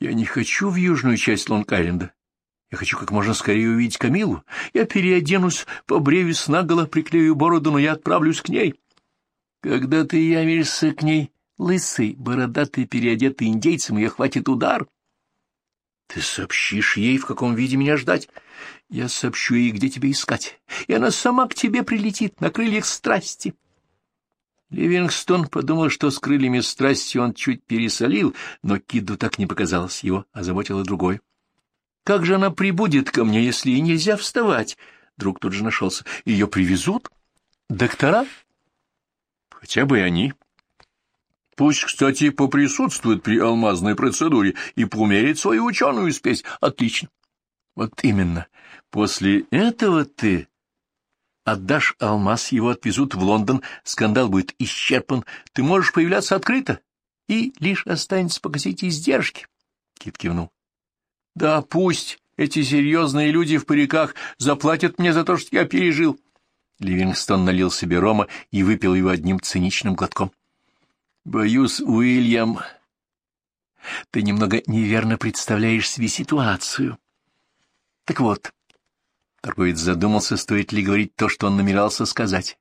Я не хочу в южную часть Лонг-Айленда. Я хочу как можно скорее увидеть Камилу. Я переоденусь, побреюсь наголо, приклею бороду, но я отправлюсь к ней. Когда ты явишься к ней, лысый, бородатый, переодетый индейцем, ее хватит удар. Ты сообщишь ей, в каком виде меня ждать. Я сообщу ей, где тебя искать, и она сама к тебе прилетит на крыльях страсти. Ливингстон подумал, что с крыльями страсти он чуть пересолил, но Киду так не показалось, его озаботило другое. Как же она прибудет ко мне, если ей нельзя вставать? Друг тут же нашелся. Ее привезут? Доктора? Хотя бы они. Пусть, кстати, поприсутствует при алмазной процедуре и померяет свою ученую спесь. Отлично. Вот именно. После этого ты Отдашь алмаз, его отвезут в Лондон, скандал будет исчерпан, ты можешь появляться открыто, и лишь останется погасить издержки. Кит кивнул. — Да пусть эти серьезные люди в париках заплатят мне за то, что я пережил. Ливингстон налил себе рома и выпил его одним циничным глотком. — Боюсь, Уильям, ты немного неверно представляешь себе ситуацию. Так вот, Торговец задумался, стоит ли говорить то, что он намерялся сказать.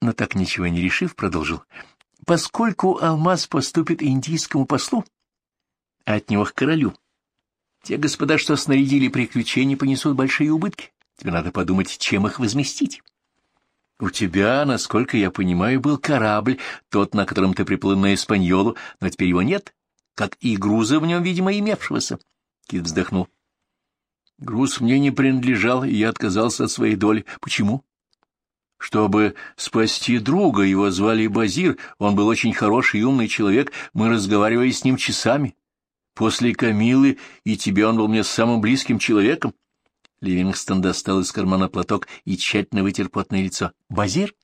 Но так ничего не решив, продолжил. Поскольку алмаз поступит индийскому послу, а от него к королю, те господа, что снарядили приключения, понесут большие убытки. Тебе надо подумать, чем их возместить. У тебя, насколько я понимаю, был корабль, тот, на котором ты приплыл на Испаньолу, но теперь его нет, как и груза в нем, видимо, имевшегося. Кит вздохнул. Груз мне не принадлежал, и я отказался от своей доли. Почему? Чтобы спасти друга, его звали Базир, он был очень хороший и умный человек, мы разговаривали с ним часами. После Камилы и тебе он был мне самым близким человеком. Ливингстон достал из кармана платок и тщательно вытер потное лицо. «Базир?»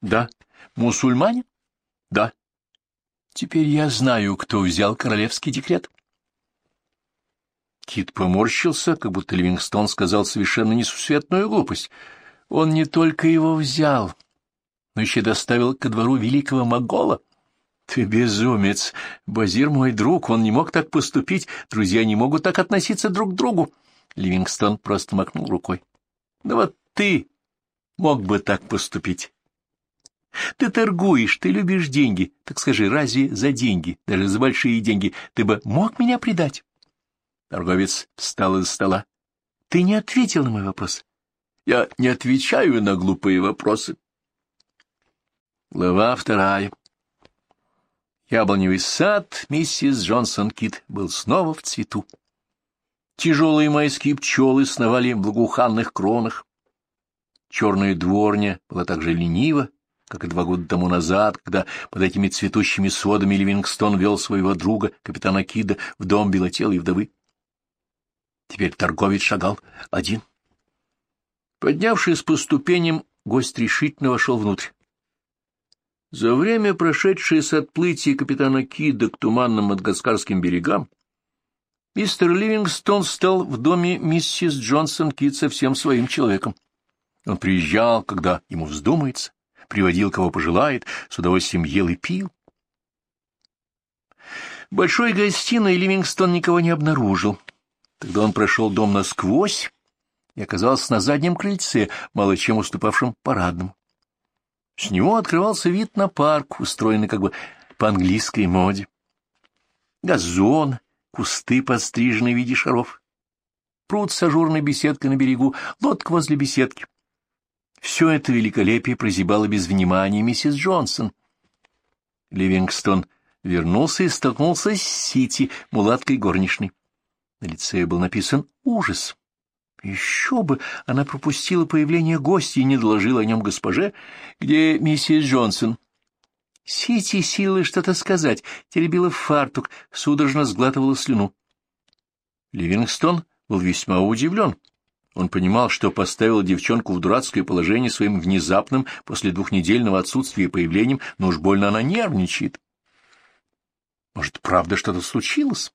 «Да». «Мусульманин?» «Да». «Теперь я знаю, кто взял королевский декрет». Кит поморщился, как будто Ливингстон сказал совершенно несусветную глупость. Он не только его взял, но еще доставил ко двору великого Могола. Ты безумец! Базир мой друг, он не мог так поступить, друзья не могут так относиться друг к другу. Ливингстон просто махнул рукой. Да вот ты мог бы так поступить. Ты торгуешь, ты любишь деньги. Так скажи, разве за деньги, даже за большие деньги, ты бы мог меня предать? Торговец встал из стола. — Ты не ответил на мой вопрос. — Я не отвечаю на глупые вопросы. Глава вторая. Яблоневый сад миссис Джонсон Кит был снова в цвету. Тяжелые майские пчелы сновали в благоуханных кронах. Черная дворня была так же ленива, как и два года тому назад, когда под этими цветущими сводами Ливингстон вел своего друга, капитана Кида, в дом белотелой вдовы. Теперь торговец шагал один. Поднявшись по ступеням, гость решительно вошел внутрь. За время, прошедшее с отплытия капитана Кида к туманным мадагаскарским берегам, мистер Ливингстон стал в доме миссис Джонсон Кид совсем своим человеком. Он приезжал, когда ему вздумается, приводил, кого пожелает, с удовольствием ел и пил. В большой гостиной Ливингстон никого не обнаружил. Тогда он прошел дом насквозь и оказался на заднем крыльце, мало чем уступавшем парадному. С него открывался вид на парк, устроенный как бы по английской моде. Газон, кусты, подстриженные в виде шаров, пруд с ажурной беседкой на берегу, лодка возле беседки. Все это великолепие прозябало без внимания миссис Джонсон. Ливингстон вернулся и столкнулся с Сити, мулаткой горничной. На лице был написан ужас. Еще бы! Она пропустила появление гостя и не доложила о нем госпоже. Где миссис Джонсон? Сити силой что-то сказать, теребила фартук, судорожно сглатывала слюну. Ливингстон был весьма удивлен. Он понимал, что поставил девчонку в дурацкое положение своим внезапным после двухнедельного отсутствия появлением, но уж больно она нервничает. Может, правда что-то случилось?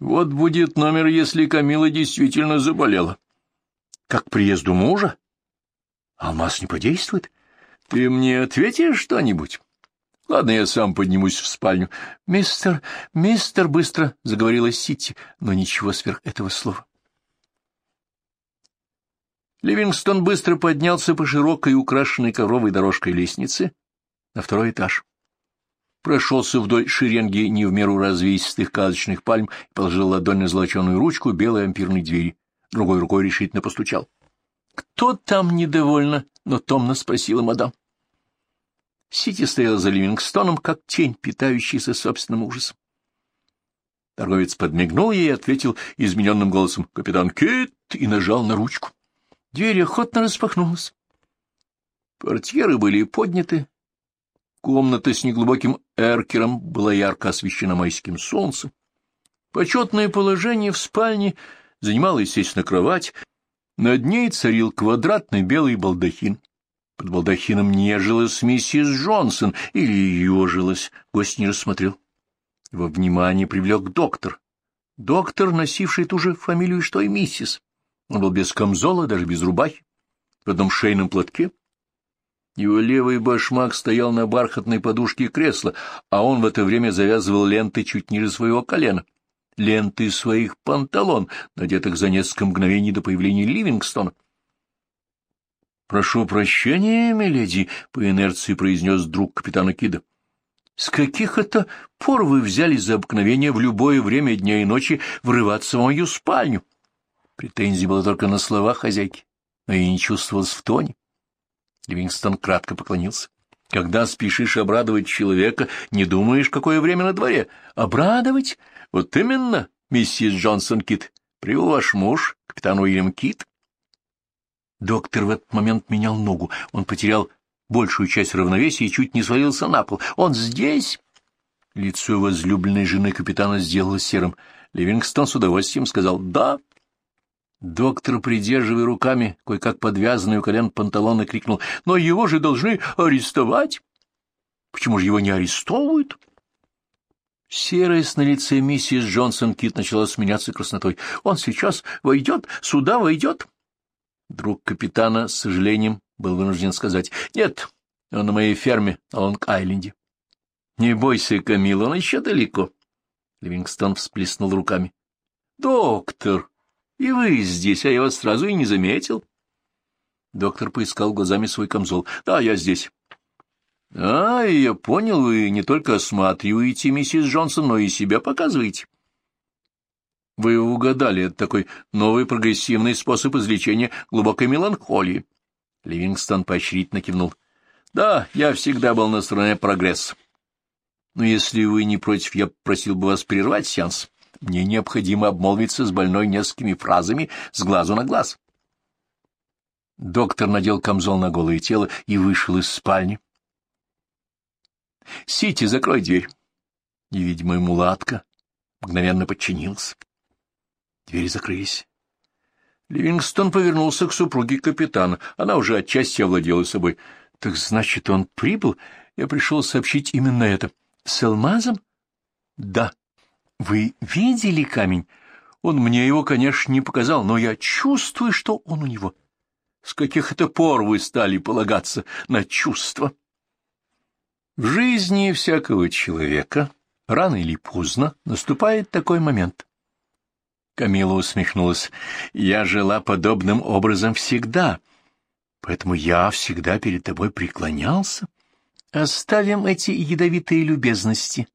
Вот будет номер, если Камила действительно заболела. Как к приезду мужа? Алмаз не подействует? Ты мне ответишь что-нибудь? Ладно, я сам поднимусь в спальню. Мистер, мистер, быстро заговорила Сити, но ничего сверх этого слова. Ливингстон быстро поднялся по широкой, украшенной ковровой дорожкой лестнице на второй этаж. Прошелся вдоль шеренги не в меру развесистых казочных пальм и положил ладонь на золоченую ручку белой ампирной двери. Другой рукой решительно постучал. — Кто там недовольно? — но томно спросила мадам. Сити стоял за Ливингстоном, как тень, питающаяся собственным ужасом. Торговец подмигнул ей и ответил измененным голосом «Капитан Кит!» и нажал на ручку. Дверь охотно распахнулась. Портьеры были подняты. Комната с неглубоким эркером была ярко освещена майским солнцем. Почетное положение в спальне занимала, естественно, кровать. Над ней царил квадратный белый балдахин. Под балдахином нежилась миссис Джонсон или ежилась, гость не рассмотрел. Его внимание привлек доктор. Доктор, носивший ту же фамилию, что и миссис. Он был без камзола, даже без рубахи, в одном шейном платке. Его левый башмак стоял на бархатной подушке кресла, а он в это время завязывал ленты чуть ниже своего колена. Ленты своих панталон, надетых за несколько мгновений до появления Ливингстона. — Прошу прощения, миледи, — по инерции произнес друг капитана Кида. — С каких это пор вы взяли за обыкновение в любое время дня и ночи врываться в мою спальню? Претензия была только на слова хозяйки, но и не чувствовалась в тоне. Ливингстон кратко поклонился. — Когда спешишь обрадовать человека, не думаешь, какое время на дворе. — Обрадовать? Вот именно, миссис Джонсон Кит. Привел ваш муж, капитан Уильям Кит. Доктор в этот момент менял ногу. Он потерял большую часть равновесия и чуть не свалился на пол. «Он здесь?» Лицо возлюбленной жены капитана сделалось серым. Ливингстон с удовольствием сказал «да». Доктор, придерживая руками кое-как подвязанную колен панталоны, крикнул «но его же должны арестовать!» «Почему же его не арестовывают?» Серость на лице миссис Джонсон Кит начала сменяться краснотой. «Он сейчас войдет, сюда войдет!» Друг капитана с сожалением был вынужден сказать, «Нет, он на моей ферме на Лонг-Айленде». «Не бойся, Камил, он еще далеко». Ливингстон всплеснул руками. «Доктор, и вы здесь, а я вас сразу и не заметил». Доктор поискал глазами свой камзол. «Да, я здесь». «А, я понял, вы не только осматриваете миссис Джонсон, но и себя показываете». Вы угадали, это такой новый прогрессивный способ излечения глубокой меланхолии. Ливингстон поощрительно кивнул. Да, я всегда был на стороне прогресса. Но если вы не против, я просил бы вас прервать сеанс. Мне необходимо обмолвиться с больной несколькими фразами с глазу на глаз. Доктор надел камзол на голое тело и вышел из спальни. — Сити, закрой дверь. Невидимая мулатка мгновенно подчинился. Двери закрылись. Ливингстон повернулся к супруге капитана. Она уже отчасти овладела собой. — Так значит, он прибыл? Я пришел сообщить именно это. — С алмазом? — Да. — Вы видели камень? Он мне его, конечно, не показал, но я чувствую, что он у него. С каких это пор вы стали полагаться на чувства? В жизни всякого человека рано или поздно наступает такой момент. Камила усмехнулась. «Я жила подобным образом всегда, поэтому я всегда перед тобой преклонялся. Оставим эти ядовитые любезности.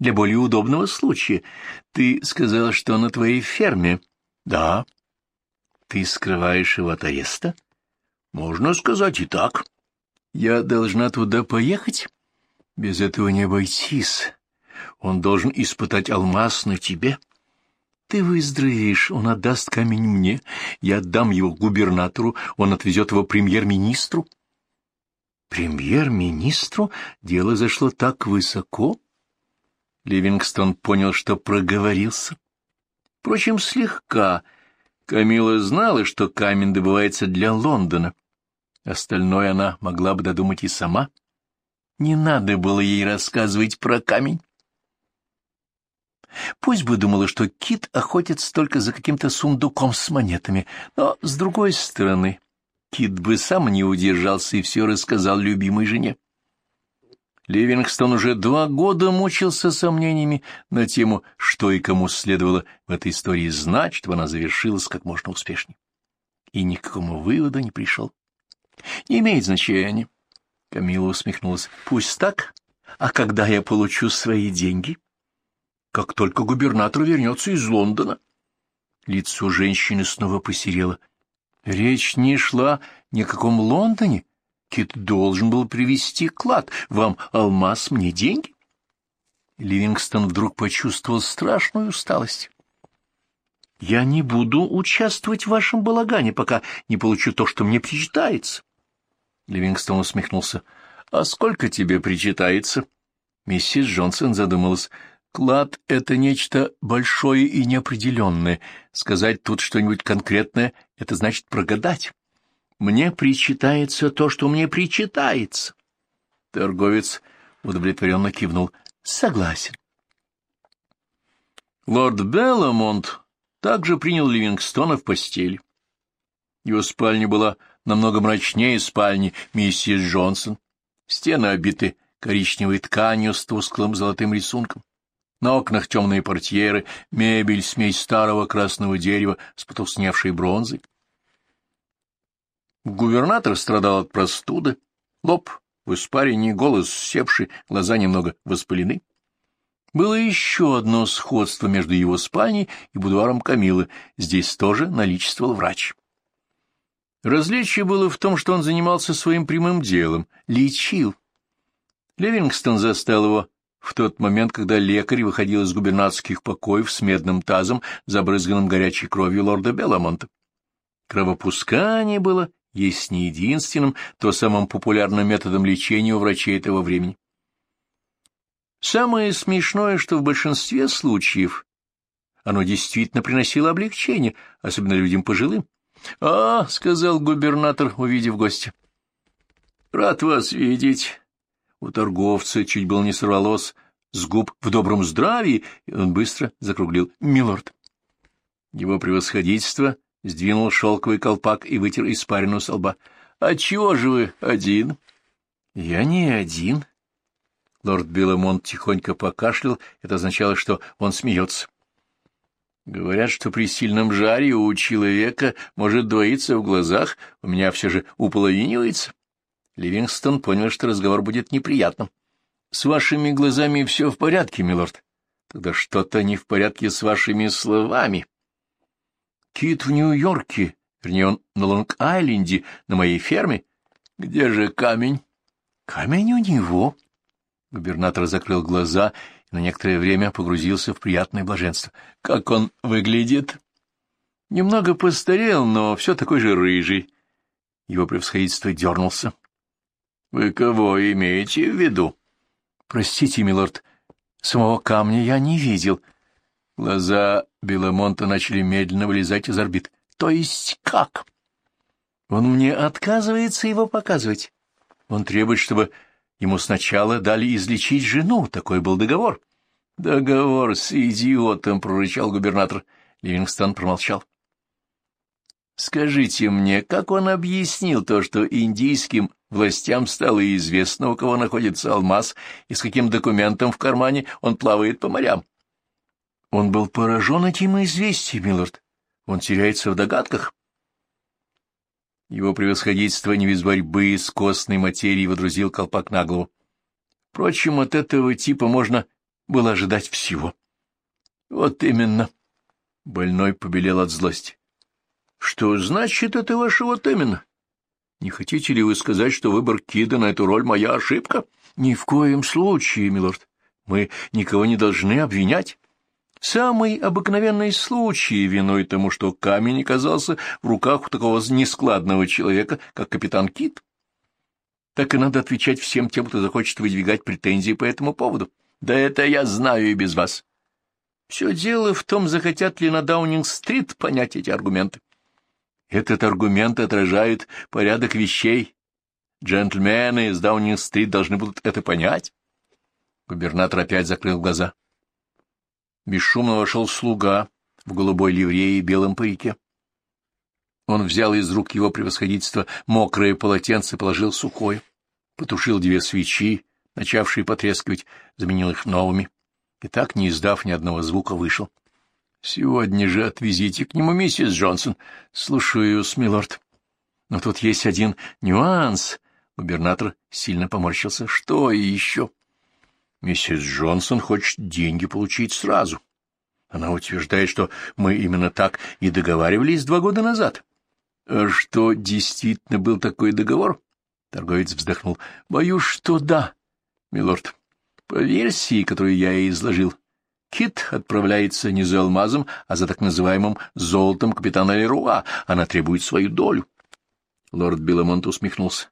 Для более удобного случая. Ты сказала, что на твоей ферме. Да. Ты скрываешь его от ареста? Можно сказать и так. Я должна туда поехать? Без этого не обойтись. Он должен испытать алмаз на тебе». Ты выздоровеешь, он отдаст камень мне, я отдам его губернатору, он отвезет его премьер-министру. Премьер-министру? Дело зашло так высоко. Ливингстон понял, что проговорился. Впрочем, слегка. Камила знала, что камень добывается для Лондона. Остальное она могла бы додумать и сама. Не надо было ей рассказывать про камень. Пусть бы думала, что кит охотится только за каким-то сундуком с монетами, но, с другой стороны, кит бы сам не удержался и все рассказал любимой жене. Ливингстон уже два года мучился сомнениями на тему, что и кому следовало в этой истории знать, чтобы она завершилась как можно успешнее. И ни к какому выводу не пришел. Не имеет значения. Камила усмехнулась. Пусть так. А когда я получу свои деньги? Как только губернатор вернется из Лондона. Лицо женщины снова посерело. Речь не шла ни о каком Лондоне. Кит должен был привезти клад. Вам алмаз, мне деньги. Ливингстон вдруг почувствовал страшную усталость. «Я не буду участвовать в вашем балагане, пока не получу то, что мне причитается». Ливингстон усмехнулся. «А сколько тебе причитается?» Миссис Джонсон задумалась. «Клад — это нечто большое и неопределенное. Сказать тут что-нибудь конкретное — это значит прогадать. Мне причитается то, что мне причитается. Торговец удовлетворенно кивнул. Согласен. Лорд Белламонт также принял Ливингстона в постель. Его спальня была намного мрачнее спальни миссис Джонсон. Стены обиты коричневой тканью с тусклым золотым рисунком. На окнах темные портьеры, мебель, смесь старого красного дерева с потускневшей бронзой. Губернатор страдал от простуды, лоб в испарении, голос севший, глаза немного воспалены. Было еще одно сходство между его спальней и будуаром Камилы. Здесь тоже наличествовал врач. Различие было в том, что он занимался своим прямым делом — лечил. Ливингстон застал его в тот момент, когда лекарь выходил из губернаторских покоев с медным тазом, забрызганным горячей кровью лорда Белламонта. Кровопускание было есть не единственным, то самым популярным методом лечения у врачей этого времени. Самое смешное, что в большинстве случаев оно действительно приносило облегчение, особенно людям пожилым. — А, — сказал губернатор, увидев гостя, — рад вас видеть. У торговца чуть было не сорвалось с губ в добром здравии, и он быстро закруглил. — Милорд. Его превосходительство сдвинул шелковый колпак и вытер испарину со лба. — А чего же вы один? — Я не один. Лорд Беломонт тихонько покашлял, это означало, что он смеется. Говорят, что при сильном жаре у человека может двоиться в глазах, у меня все же уполовинивается. Ливингстон понял, что разговор будет неприятным. — С вашими глазами все в порядке, милорд. Тогда что-то не в порядке с вашими словами. Кит в Нью-Йорке, вернее, он на Лонг-Айленде, на моей ферме. Где же камень? Камень у него. Губернатор закрыл глаза и на некоторое время погрузился в приятное блаженство. Как он выглядит? Немного постарел, но все такой же рыжий. Его превосходительство дернулся. — Вы кого имеете в виду? — Простите, милорд, самого камня я не видел. Глаза Беломонта начали медленно вылезать из орбит. То есть как? Он мне отказывается его показывать. Он требует, чтобы ему сначала дали излечить жену. Такой был договор. Договор с идиотом, прорычал губернатор. Ливингстон промолчал. Скажите мне, как он объяснил то, что индийским властям стало известно, у кого находится алмаз и с каким документом в кармане он плавает по морям? Он был поражен этим известием, милорд. Он теряется в догадках. Его превосходительство не без борьбы с костной материей водрузил колпак на голову. Впрочем, от этого типа можно было ожидать всего. Вот именно. Больной побелел от злости. Что значит это ваше вот именно? Не хотите ли вы сказать, что выбор Кида на эту роль моя ошибка? Ни в коем случае, милорд. Мы никого не должны обвинять. Самый обыкновенный случай виной тому, что камень оказался в руках у такого нескладного человека, как капитан Кит. Так и надо отвечать всем тем, кто захочет выдвигать претензии по этому поводу. Да это я знаю и без вас. Все дело в том, захотят ли на Даунинг-стрит понять эти аргументы. Этот аргумент отражает порядок вещей. Джентльмены из Даунинг-стрит должны будут это понять. Губернатор опять закрыл глаза. Бесшумно вошел слуга в голубой ливрее и белом парике. Он взял из рук его превосходительства мокрое полотенце, положил сухое, потушил две свечи, начавший потрескивать, заменил их новыми, и так, не издав ни одного звука, вышел. — Сегодня же отвезите к нему миссис Джонсон. — Слушаю, милорд. Но тут есть один нюанс. Губернатор сильно поморщился. — Что еще? — Миссис Джонсон хочет деньги получить сразу. Она утверждает, что мы именно так и договаривались два года назад. — А что, действительно был такой договор? Торговец вздохнул. — Боюсь, что да, милорд. По версии, которую я ей изложил, Кит отправляется не за алмазом, а за так называемым золотом капитана Леруа. Она требует свою долю. Лорд Белламонт усмехнулся.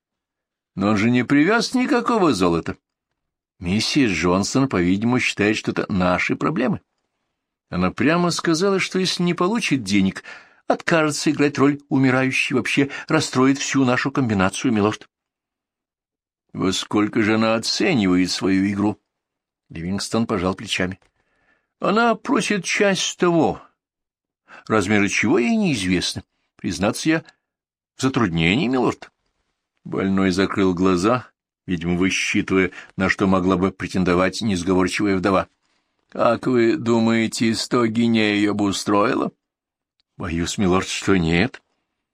Но он же не привез никакого золота. Миссис Джонсон, по-видимому, считает, что это наши проблемы. Она прямо сказала, что если не получит денег, откажется играть роль умирающей, вообще расстроит всю нашу комбинацию, милорд. Во сколько же она оценивает свою игру? Ливингстон пожал плечами. Она просит часть того, размеры чего ей неизвестно. Признаться я в затруднении, милорд. Больной закрыл глаза, видимо, высчитывая, на что могла бы претендовать несговорчивая вдова. — Как вы думаете, сто гиней ее бы устроило? — Боюсь, милорд, что нет.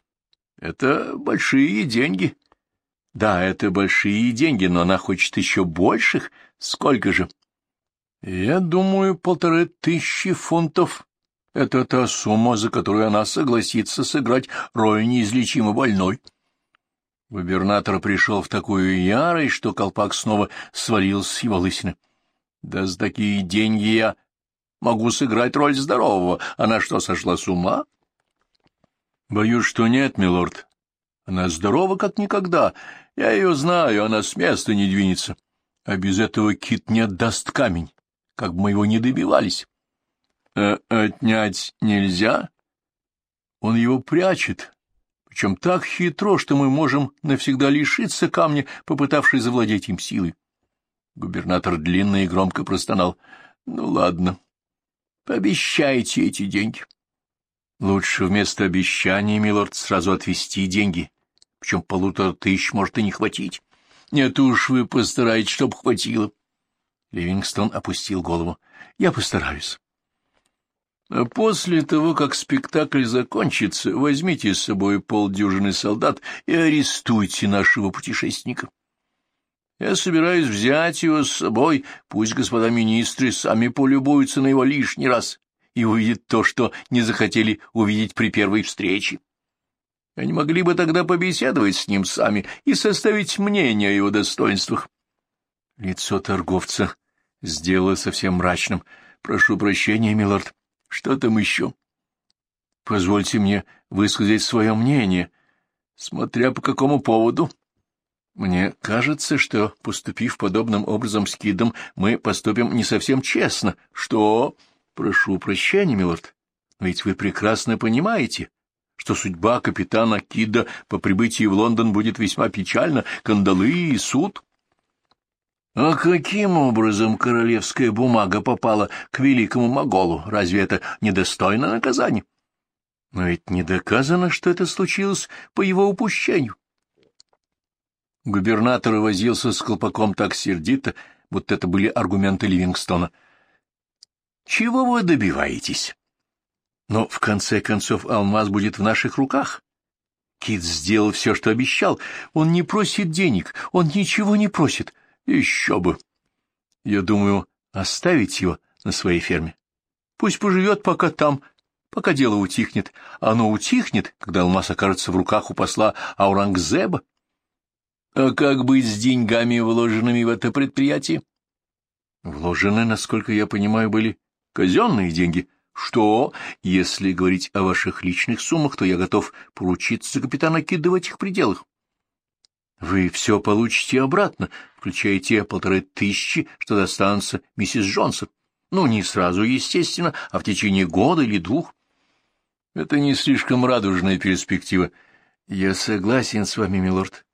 — Это большие деньги. — Да, это большие деньги, но она хочет еще больших. Сколько же? — я думаю, полторы тысячи фунтов. Это та сумма, за которую она согласится сыграть роль неизлечимо больной. Губернатор пришел в такую ярость, что колпак снова свалился с его лысины. Да за такие деньги я могу сыграть роль здорового. Она что, сошла с ума? Боюсь, что нет, милорд. Она здорова, как никогда. Я ее знаю, она с места не двинется. А без этого кит не отдаст камень как бы мы его не добивались. Э отнять нельзя? Он его прячет, причем так хитро, что мы можем навсегда лишиться камня, попытавшись завладеть им силой. Губернатор длинно и громко простонал. — Ну, ладно, пообещайте эти деньги. — Лучше вместо обещания, милорд, сразу отвести деньги, причем полутора тысяч может и не хватить. Нет уж, вы постарайтесь, чтоб хватило. — Ливингстон опустил голову. — Я постараюсь. После того, как спектакль закончится, возьмите с собой полдюжины солдат и арестуйте нашего путешественника. Я собираюсь взять его с собой, пусть господа министры сами полюбуются на его лишний раз и увидят то, что не захотели увидеть при первой встрече. Они могли бы тогда побеседовать с ним сами и составить мнение о его достоинствах. Лицо торговца сделала совсем мрачным. — Прошу прощения, милорд. Что там еще? — Позвольте мне высказать свое мнение, смотря по какому поводу. Мне кажется, что, поступив подобным образом с Кидом, мы поступим не совсем честно. Что? Прошу прощения, милорд. Ведь вы прекрасно понимаете, что судьба капитана Кида по прибытии в Лондон будет весьма печальна, кандалы и суд. А каким образом королевская бумага попала к великому моголу? Разве это недостойно наказания? Но ведь не доказано, что это случилось по его упущению. Губернатор возился с колпаком так сердито, будто это были аргументы Ливингстона. Чего вы добиваетесь? Но, в конце концов, алмаз будет в наших руках. Кит сделал все, что обещал. Он не просит денег, он ничего не просит. Еще бы. Я думаю, оставить его на своей ферме. Пусть поживет пока там, пока дело утихнет. Оно утихнет, когда алмаз окажется в руках у посла Аурангзеба. А как быть с деньгами, вложенными в это предприятие? Вложены, насколько я понимаю, были казенные деньги. Что, если говорить о ваших личных суммах, то я готов поручиться капитана Кидда в этих пределах. Вы все получите обратно, включая те полторы тысячи, что достанутся миссис Джонсон. Ну, не сразу, естественно, а в течение года или двух. Это не слишком радужная перспектива. Я согласен с вами, милорд.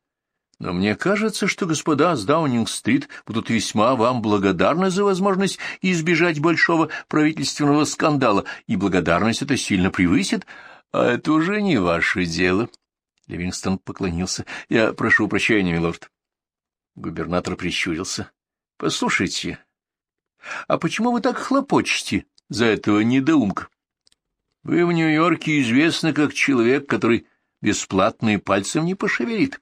Но мне кажется, что господа с Даунинг-стрит будут весьма вам благодарны за возможность избежать большого правительственного скандала, и благодарность это сильно превысит, а это уже не ваше дело. Ливингстон поклонился. — Я прошу прощения, милорд. Губернатор прищурился. Послушайте, а почему вы так хлопочете за этого недоумка? Вы в Нью-Йорке известны как человек, который бесплатно и пальцем не пошевелит.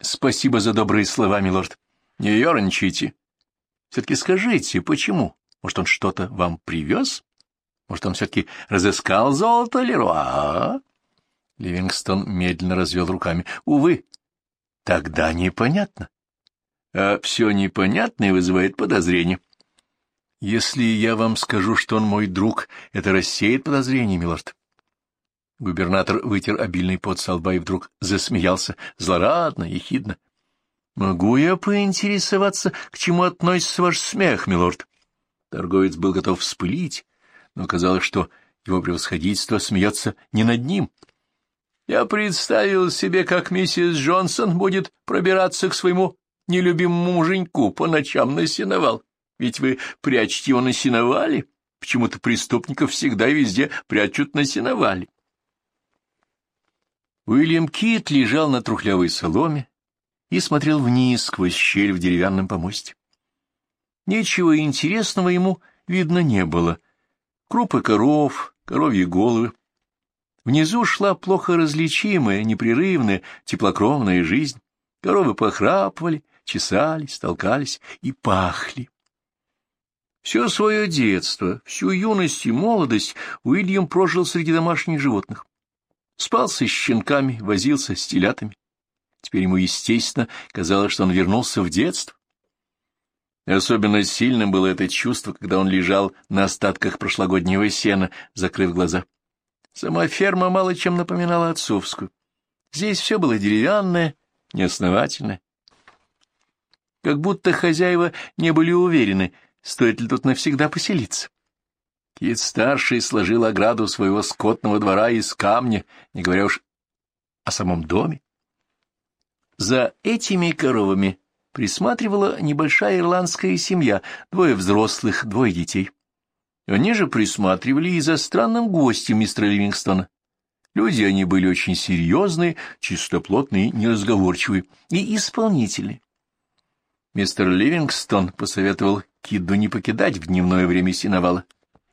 Спасибо за добрые слова, милорд. Не ерничайте. Все-таки скажите, почему? Может, он что-то вам привез? Может, он все-таки разыскал золото Леруа? Ливингстон медленно развел руками. Увы, тогда непонятно. А все непонятное вызывает подозрение. Если я вам скажу, что он мой друг, это рассеет подозрение, милорд. Губернатор вытер обильный пот со лба и вдруг засмеялся, злорадно, ехидно. — Могу я поинтересоваться, к чему относится ваш смех, милорд? Торговец был готов вспылить, но казалось, что его превосходительство смеется не над ним. Я представил себе, как миссис Джонсон будет пробираться к своему нелюбимому муженьку по ночам на сеновал. Ведь вы прячете его на сеновале. Почему-то преступников всегда и везде прячут на сеновале. Уильям Кит лежал на трухлявой соломе и смотрел вниз сквозь щель в деревянном помосте. Ничего интересного ему видно не было. Крупы коров, коровьи головы. Внизу шла плохо различимая, непрерывная, теплокровная жизнь. Коровы похрапывали, чесались, толкались и пахли. Все свое детство, всю юность и молодость Уильям прожил среди домашних животных. Спал со щенками, возился с телятами. Теперь ему, естественно, казалось, что он вернулся в детство. Особенно сильным было это чувство, когда он лежал на остатках прошлогоднего сена, закрыв глаза. Сама ферма мало чем напоминала отцовскую. Здесь все было деревянное, неосновательное. Как будто хозяева не были уверены, стоит ли тут навсегда поселиться. Кит-старший сложил ограду своего скотного двора из камня, не говоря уж о самом доме. За этими коровами присматривала небольшая ирландская семья, двое взрослых, двое детей. Они же присматривали и за странным гостем мистера Ливингстона. Люди они были очень серьезные, чистоплотные, неразговорчивые и исполнительные. Мистер Ливингстон посоветовал Кидду не покидать в дневное время синовала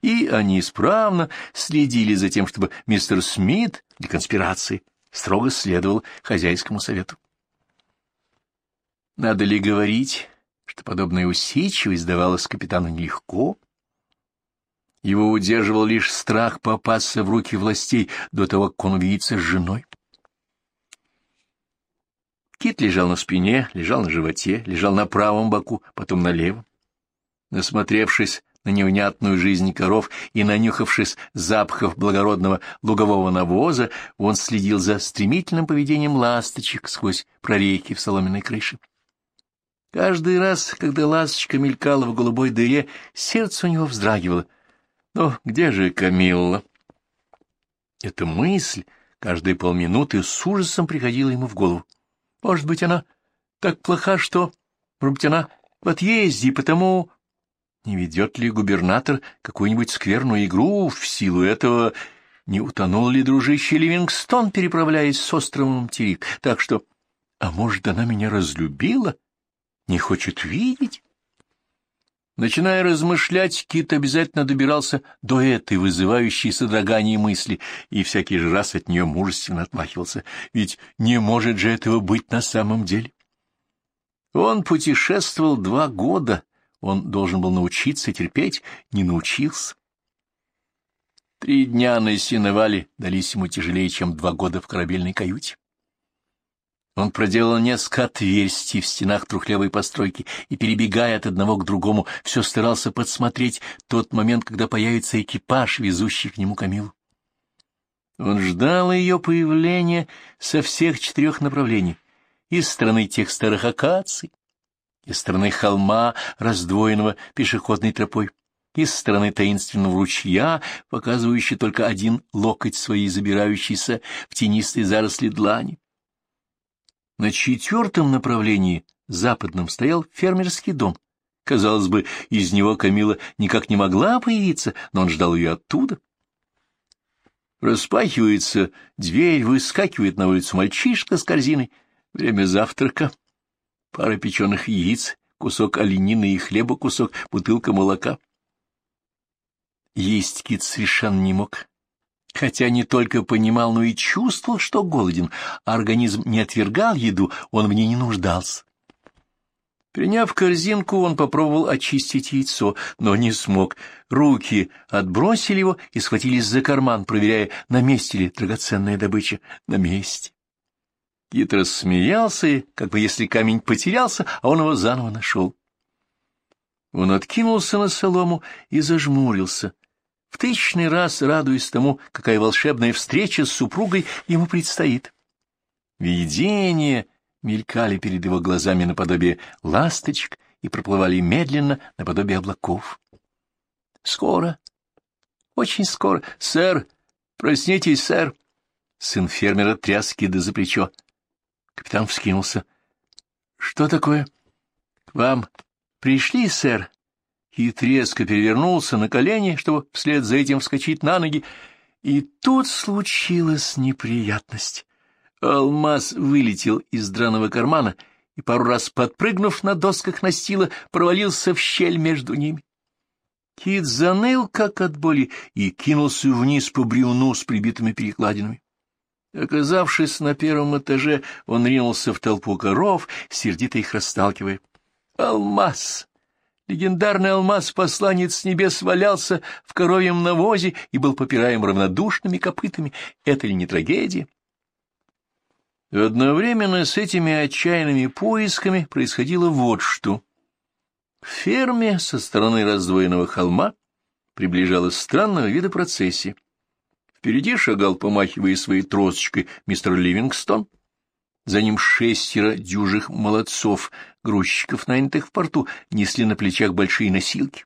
и они исправно следили за тем, чтобы мистер Смит для конспирации строго следовал хозяйскому совету. Надо ли говорить, что подобная усидчивость давалась капитану нелегко? Его удерживал лишь страх попасться в руки властей до того, как он увидится с женой. Кит лежал на спине, лежал на животе, лежал на правом боку, потом на левом. Насмотревшись на невнятную жизнь коров и, нанюхавшись запахов благородного лугового навоза, он следил за стремительным поведением ласточек сквозь прорейки в соломенной крыше. Каждый раз, когда ласточка мелькала в голубой дыре, сердце у него вздрагивало. Но где же Камилла? Эта мысль каждые полминуты с ужасом приходила ему в голову. Может быть, она так плоха, что... Может быть, она в отъезде, и потому не ведет ли губернатор какую-нибудь скверную игру в силу этого? Не утонул ли дружище Ливингстон, переправляясь с островом Терик? Так что... А может, она меня разлюбила? Не хочет видеть? Начиная размышлять, Кит обязательно добирался до этой вызывающей содрогание мысли, и всякий же раз от нее мужественно отмахивался, ведь не может же этого быть на самом деле. Он путешествовал два года, он должен был научиться терпеть, не научился. Три дня на сеновале дались ему тяжелее, чем два года в корабельной каюте. Он проделал несколько отверстий в стенах трухлявой постройки и, перебегая от одного к другому, все старался подсмотреть тот момент, когда появится экипаж, везущий к нему Камилу. Он ждал ее появления со всех четырех направлений — из стороны тех старых акаций, из стороны холма, раздвоенного пешеходной тропой, из стороны таинственного ручья, показывающий только один локоть своей забирающейся в тенистые заросли длани. На четвертом направлении, западном, стоял фермерский дом. Казалось бы, из него Камила никак не могла появиться, но он ждал ее оттуда. Распахивается дверь, выскакивает на улицу мальчишка с корзиной. Время завтрака пара печеных яиц, кусок оленины и хлеба кусок, бутылка молока. Есть Кит совершенно не мог, хотя не только понимал, но и чувствовал, что голоден, а организм не отвергал еду, он в ней не нуждался. Приняв корзинку, он попробовал очистить яйцо, но не смог. Руки отбросили его и схватились за карман, проверяя, на месте ли драгоценная добыча. На месте. Кит рассмеялся, как бы если камень потерялся, а он его заново нашел. Он откинулся на солому и зажмурился, в тысячный раз радуясь тому, какая волшебная встреча с супругой ему предстоит. Видение мелькали перед его глазами наподобие ласточек и проплывали медленно наподобие облаков. Скоро, очень скоро, сэр, проснитесь, сэр. Сын фермера тряс Кида за плечо. Капитан вскинулся. — Что такое? — К вам пришли, сэр. Кит резко перевернулся на колени, чтобы вслед за этим вскочить на ноги, и тут случилась неприятность. Алмаз вылетел из драного кармана и, пару раз подпрыгнув на досках настила, провалился в щель между ними. Кит заныл, как от боли, и кинулся вниз по бревну с прибитыми перекладинами. Оказавшись на первом этаже, он ринулся в толпу коров, сердито их расталкивая. «Алмаз!» Легендарный алмаз-посланец с небес валялся в коровьем навозе и был попираем равнодушными копытами. Это ли не трагедия? Одновременно с этими отчаянными поисками происходило вот что. К ферме со стороны раздвоенного холма приближалась странного вида процессия. Впереди шагал, помахивая своей тросочкой, мистер Ливингстон. За ним шестеро дюжих молодцов, грузчиков, нанятых в порту, несли на плечах большие носилки.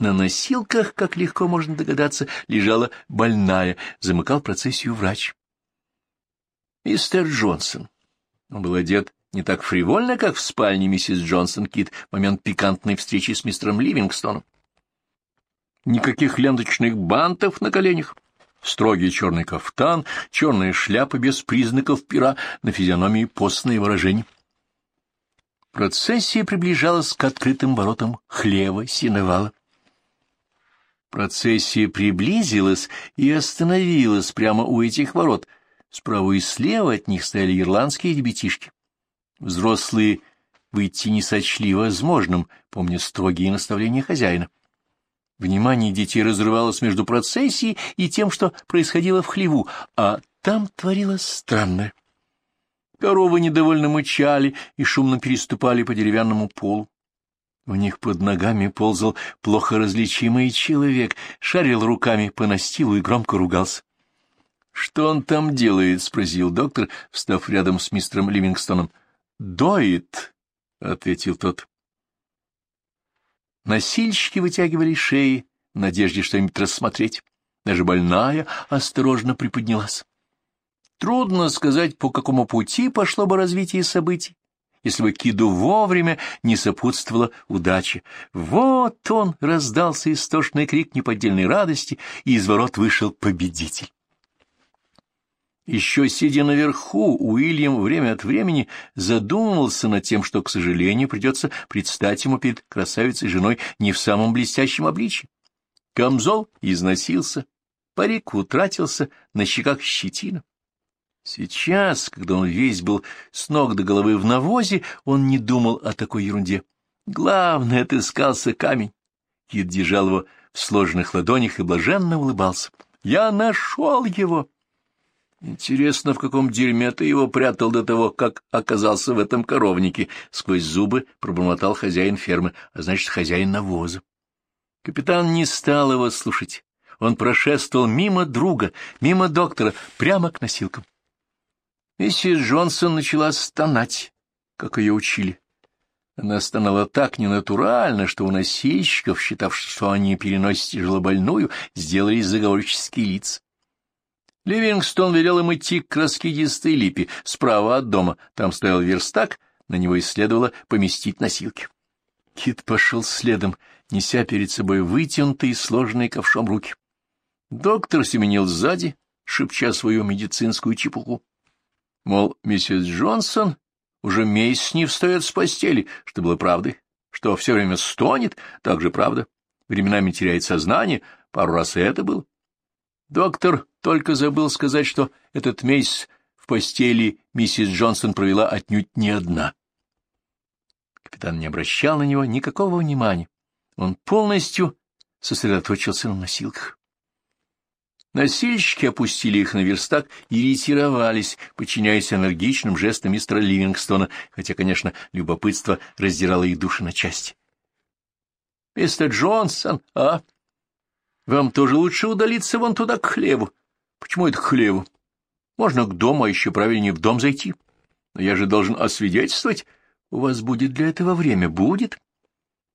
На носилках, как легко можно догадаться, лежала больная, замыкал процессию врач. Мистер Джонсон. Он был одет не так фривольно, как в спальне миссис Джонсон Кит в момент пикантной встречи с мистером Ливингстоном. Никаких ленточных бантов на коленях, строгий черный кафтан, черная шляпа без признаков пера, на физиономии постное выражение. Процессия приближалась к открытым воротам хлева синовала. Процессия приблизилась и остановилась прямо у этих ворот — Справа и слева от них стояли ирландские ребятишки. Взрослые выйти не сочли возможным, помня строгие наставления хозяина. Внимание детей разрывалось между процессией и тем, что происходило в хлеву, а там творилось странное. Коровы недовольно мычали и шумно переступали по деревянному полу. У них под ногами ползал плохо различимый человек, шарил руками по настилу и громко ругался. Что он там делает? — спросил доктор, встав рядом с мистером Ливингстоном. — Доит, — ответил тот. Носильщики вытягивали шеи в надежде что-нибудь рассмотреть. Даже больная осторожно приподнялась. Трудно сказать, по какому пути пошло бы развитие событий, если бы Киду вовремя не сопутствовала удача. Вот он, раздался истошный крик неподдельной радости, и из ворот вышел победитель. Еще сидя наверху, Уильям время от времени задумывался над тем, что, к сожалению, придется предстать ему перед красавицей женой не в самом блестящем обличье. Камзол износился, парик утратился, на щеках щетина. Сейчас, когда он весь был с ног до головы в навозе, он не думал о такой ерунде. Главное, отыскался камень. Кит держал его в сложенных ладонях и блаженно улыбался. «Я нашел его!» Интересно, в каком дерьме ты его прятал до того, как оказался в этом коровнике? Сквозь зубы пробормотал хозяин фермы, а значит, хозяин навоза. Капитан не стал его слушать. Он прошествовал мимо друга, мимо доктора, прямо к носилкам. Миссис Джонсон начала стонать, как ее учили. Она стонала так ненатурально, что у носильщиков, считавших, что они переносят тяжелобольную, сделались заговорческие лица. Ливингстон велел им идти к раскидистой липе, справа от дома. Там стоял верстак, на него и следовало поместить носилки. Кит пошел следом, неся перед собой вытянутые и сложенные ковшом руки. Доктор семенил сзади, шепча свою медицинскую чепуху. Мол, миссис Джонсон уже месяц не встает с постели, что было правдой. что все время стонет, так же правда. Временами теряет сознание, пару раз и это было. Доктор только забыл сказать, что этот месяц в постели миссис Джонсон провела отнюдь не одна. Капитан не обращал на него никакого внимания. Он полностью сосредоточился на носилках. Носильщики опустили их на верстак и ретировались, подчиняясь энергичным жестам мистера Ливингстона, хотя, конечно, любопытство раздирало их души на части. — Мистер Джонсон, а? Вам тоже лучше удалиться вон туда, к хлеву. — Почему это к хлеву? Можно к дому, а еще правильнее в дом зайти. Но я же должен освидетельствовать. У вас будет для этого время, будет?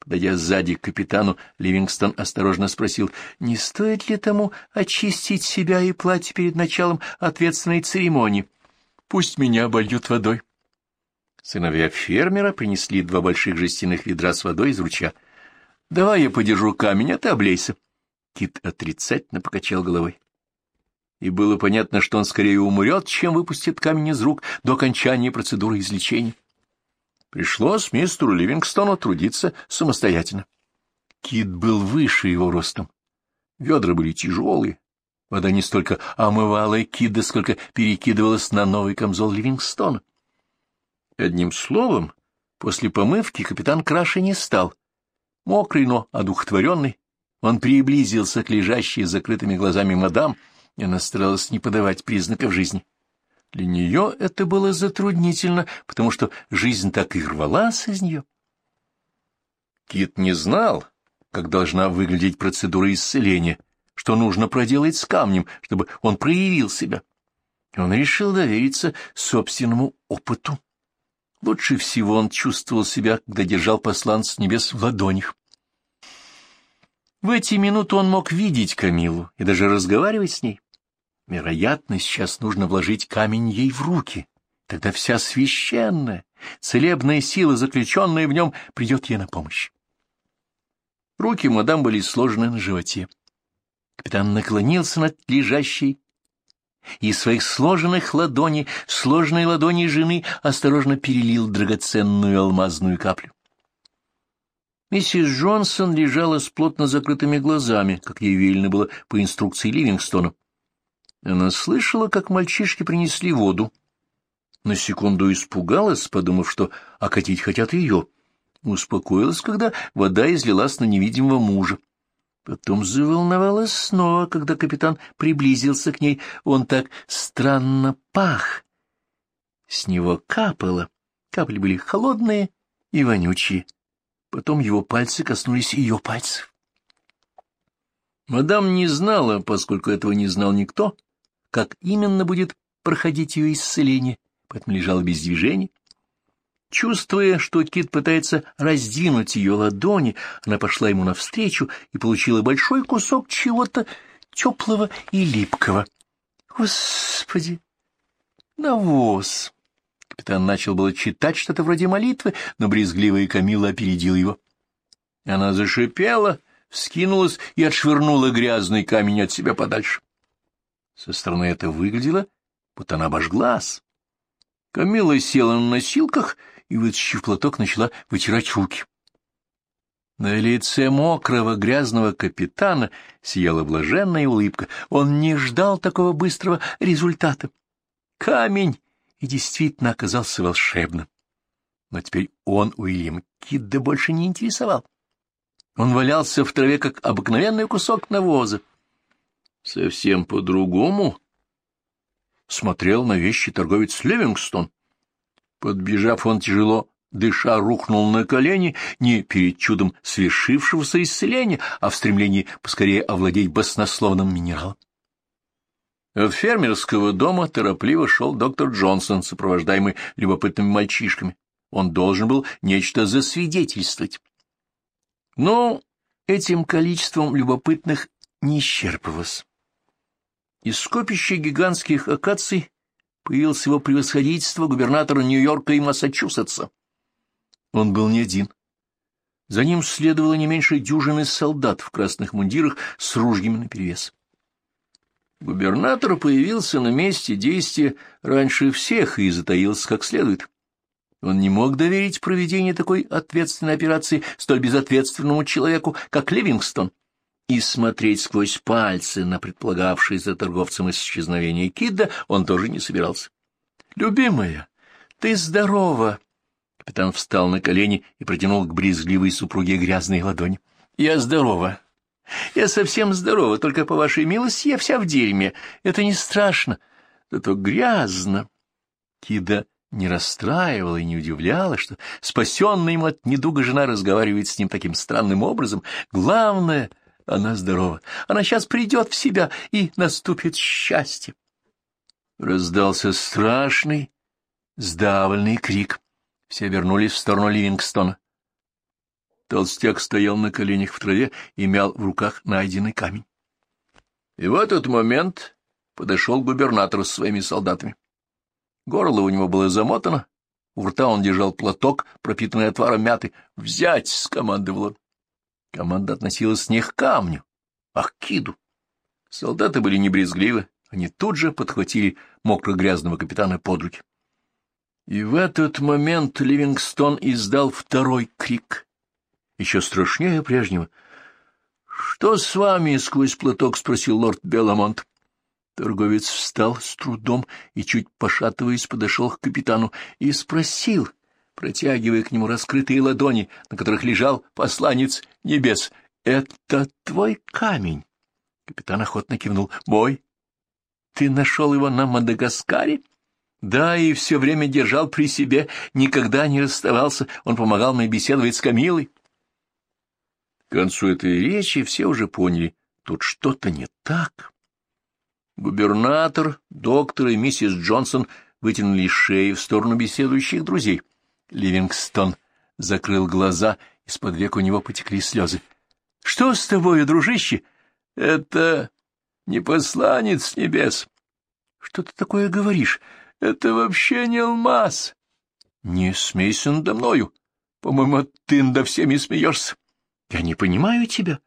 Подойдя сзади к капитану, Ливингстон осторожно спросил, не стоит ли тому очистить себя и платье перед началом ответственной церемонии. Пусть меня обольют водой. Сыновья фермера принесли два больших жестяных ведра с водой из ручья. — Давай я подержу камень, а ты облейся. Кит отрицательно покачал головой. И было понятно, что он скорее умрет, чем выпустит камень из рук до окончания процедуры излечения. Пришлось мистеру Ливингстону трудиться самостоятельно. Кит был выше его ростом. Ведра были тяжелые. Вода не столько омывала Кида, сколько перекидывалась на новый камзол Ливингстона. Одним словом, после помывки капитан краше не стал. Мокрый, но одухотворенный, он приблизился к лежащей с закрытыми глазами мадам, и она старалась не подавать признаков жизни. Для нее это было затруднительно, потому что жизнь так и рвалась из нее. Кит не знал, как должна выглядеть процедура исцеления, что нужно проделать с камнем, чтобы он проявил себя. Он решил довериться собственному опыту. Лучше всего он чувствовал себя, когда держал посланца небес в ладонях. В эти минуты он мог видеть Камилу и даже разговаривать с ней. Вероятно, сейчас нужно вложить камень ей в руки. Тогда вся священная, целебная сила, заключенная в нем, придет ей на помощь. Руки мадам были сложены на животе. Капитан наклонился над лежащей, и своих сложенных ладоней, сложной ладони жены, осторожно перелил драгоценную алмазную каплю. Миссис Джонсон лежала с плотно закрытыми глазами, как ей велено было по инструкции Ливингстона. Она слышала, как мальчишки принесли воду. На секунду испугалась, подумав, что окатить хотят ее. Успокоилась, когда вода излилась на невидимого мужа. Потом заволновалась снова, когда капитан приблизился к ней. Он так странно пах. С него капало. Капли были холодные и вонючие. Потом его пальцы коснулись ее пальцев. Мадам не знала, поскольку этого не знал никто, как именно будет проходить ее исцеление, поэтому лежала без движения. Чувствуя, что Кит пытается раздвинуть ее ладони, она пошла ему навстречу и получила большой кусок чего-то теплого и липкого. Господи! Навоз! Капитан начал было читать что-то вроде молитвы, но брезгливая Камила опередил его. Она зашипела, вскинулась и отшвырнула грязный камень от себя подальше. Со стороны это выглядело, будто она обожглась. Камила села на носилках и, вытащив платок, начала вытирать руки. На лице мокрого грязного капитана сияла блаженная улыбка. Он не ждал такого быстрого результата. Камень и действительно оказался волшебным. Но теперь он Уильям Кидда больше не интересовал. Он валялся в траве, как обыкновенный кусок навоза. Совсем по-другому смотрел на вещи торговец Ливингстон. Подбежав, он тяжело дыша рухнул на колени не перед чудом свершившегося исцеления, а в стремлении поскорее овладеть баснословным минералом. От фермерского дома торопливо шел доктор Джонсон, сопровождаемый любопытными мальчишками. Он должен был нечто засвидетельствовать. Но этим количеством любопытных не исчерпывалось. Из скопища гигантских акаций появился его превосходительство губернатора Нью-Йорка и Массачусетса. Он был не один. За ним следовало не меньше дюжины солдат в красных мундирах с ружьями наперевес. Губернатор появился на месте действия раньше всех и затаился как следует. Он не мог доверить проведение такой ответственной операции столь безответственному человеку, как Ливингстон, и смотреть сквозь пальцы на предполагавшее за торговцем исчезновение Кидда он тоже не собирался. «Любимая, ты здорова!» Капитан встал на колени и протянул к брезгливой супруге грязные ладони. «Я здорова. Я совсем здорова, только по вашей милости я вся в дерьме. Это не страшно, зато грязно». Кида не расстраивала и не удивляла, что спасенная им от недуга жена разговаривает с ним таким странным образом. Главное, она здорова. Она сейчас придет в себя, и наступит счастье. Раздался страшный, сдавленный крик. Все вернулись в сторону Ливингстона. Толстяк стоял на коленях в траве и мял в руках найденный камень. И в этот момент подошел губернатор с своими солдатами. Горло у него было замотано, у рта он держал платок, пропитанный отваром мяты. «Взять!» — скомандовал он. Команда относилась не к камню, а к киду. Солдаты были небрезгливы, они тут же подхватили мокро-грязного капитана под руки. И в этот момент Ливингстон издал второй крик, еще страшнее прежнего. — Что с вами? — сквозь платок спросил лорд Беламонт. Торговец встал с трудом и, чуть пошатываясь, подошел к капитану и спросил, протягивая к нему раскрытые ладони, на которых лежал посланец небес. — Это твой камень? Капитан охотно кивнул. — Мой. Ты нашел его на Мадагаскаре? — Да, и все время держал при себе, никогда не расставался. Он помогал мне беседовать с Камилой. К концу этой речи все уже поняли, тут что-то не так. Губернатор, доктор и миссис Джонсон вытянули шеи в сторону беседующих друзей. Ливингстон закрыл глаза, из-под век у него потекли слезы. — Что с тобой, дружище? — Это не посланец небес. — Что ты такое говоришь? Это вообще не алмаз. — Не смейся надо мною. По-моему, ты над всеми смеешься. Я не понимаю тебя.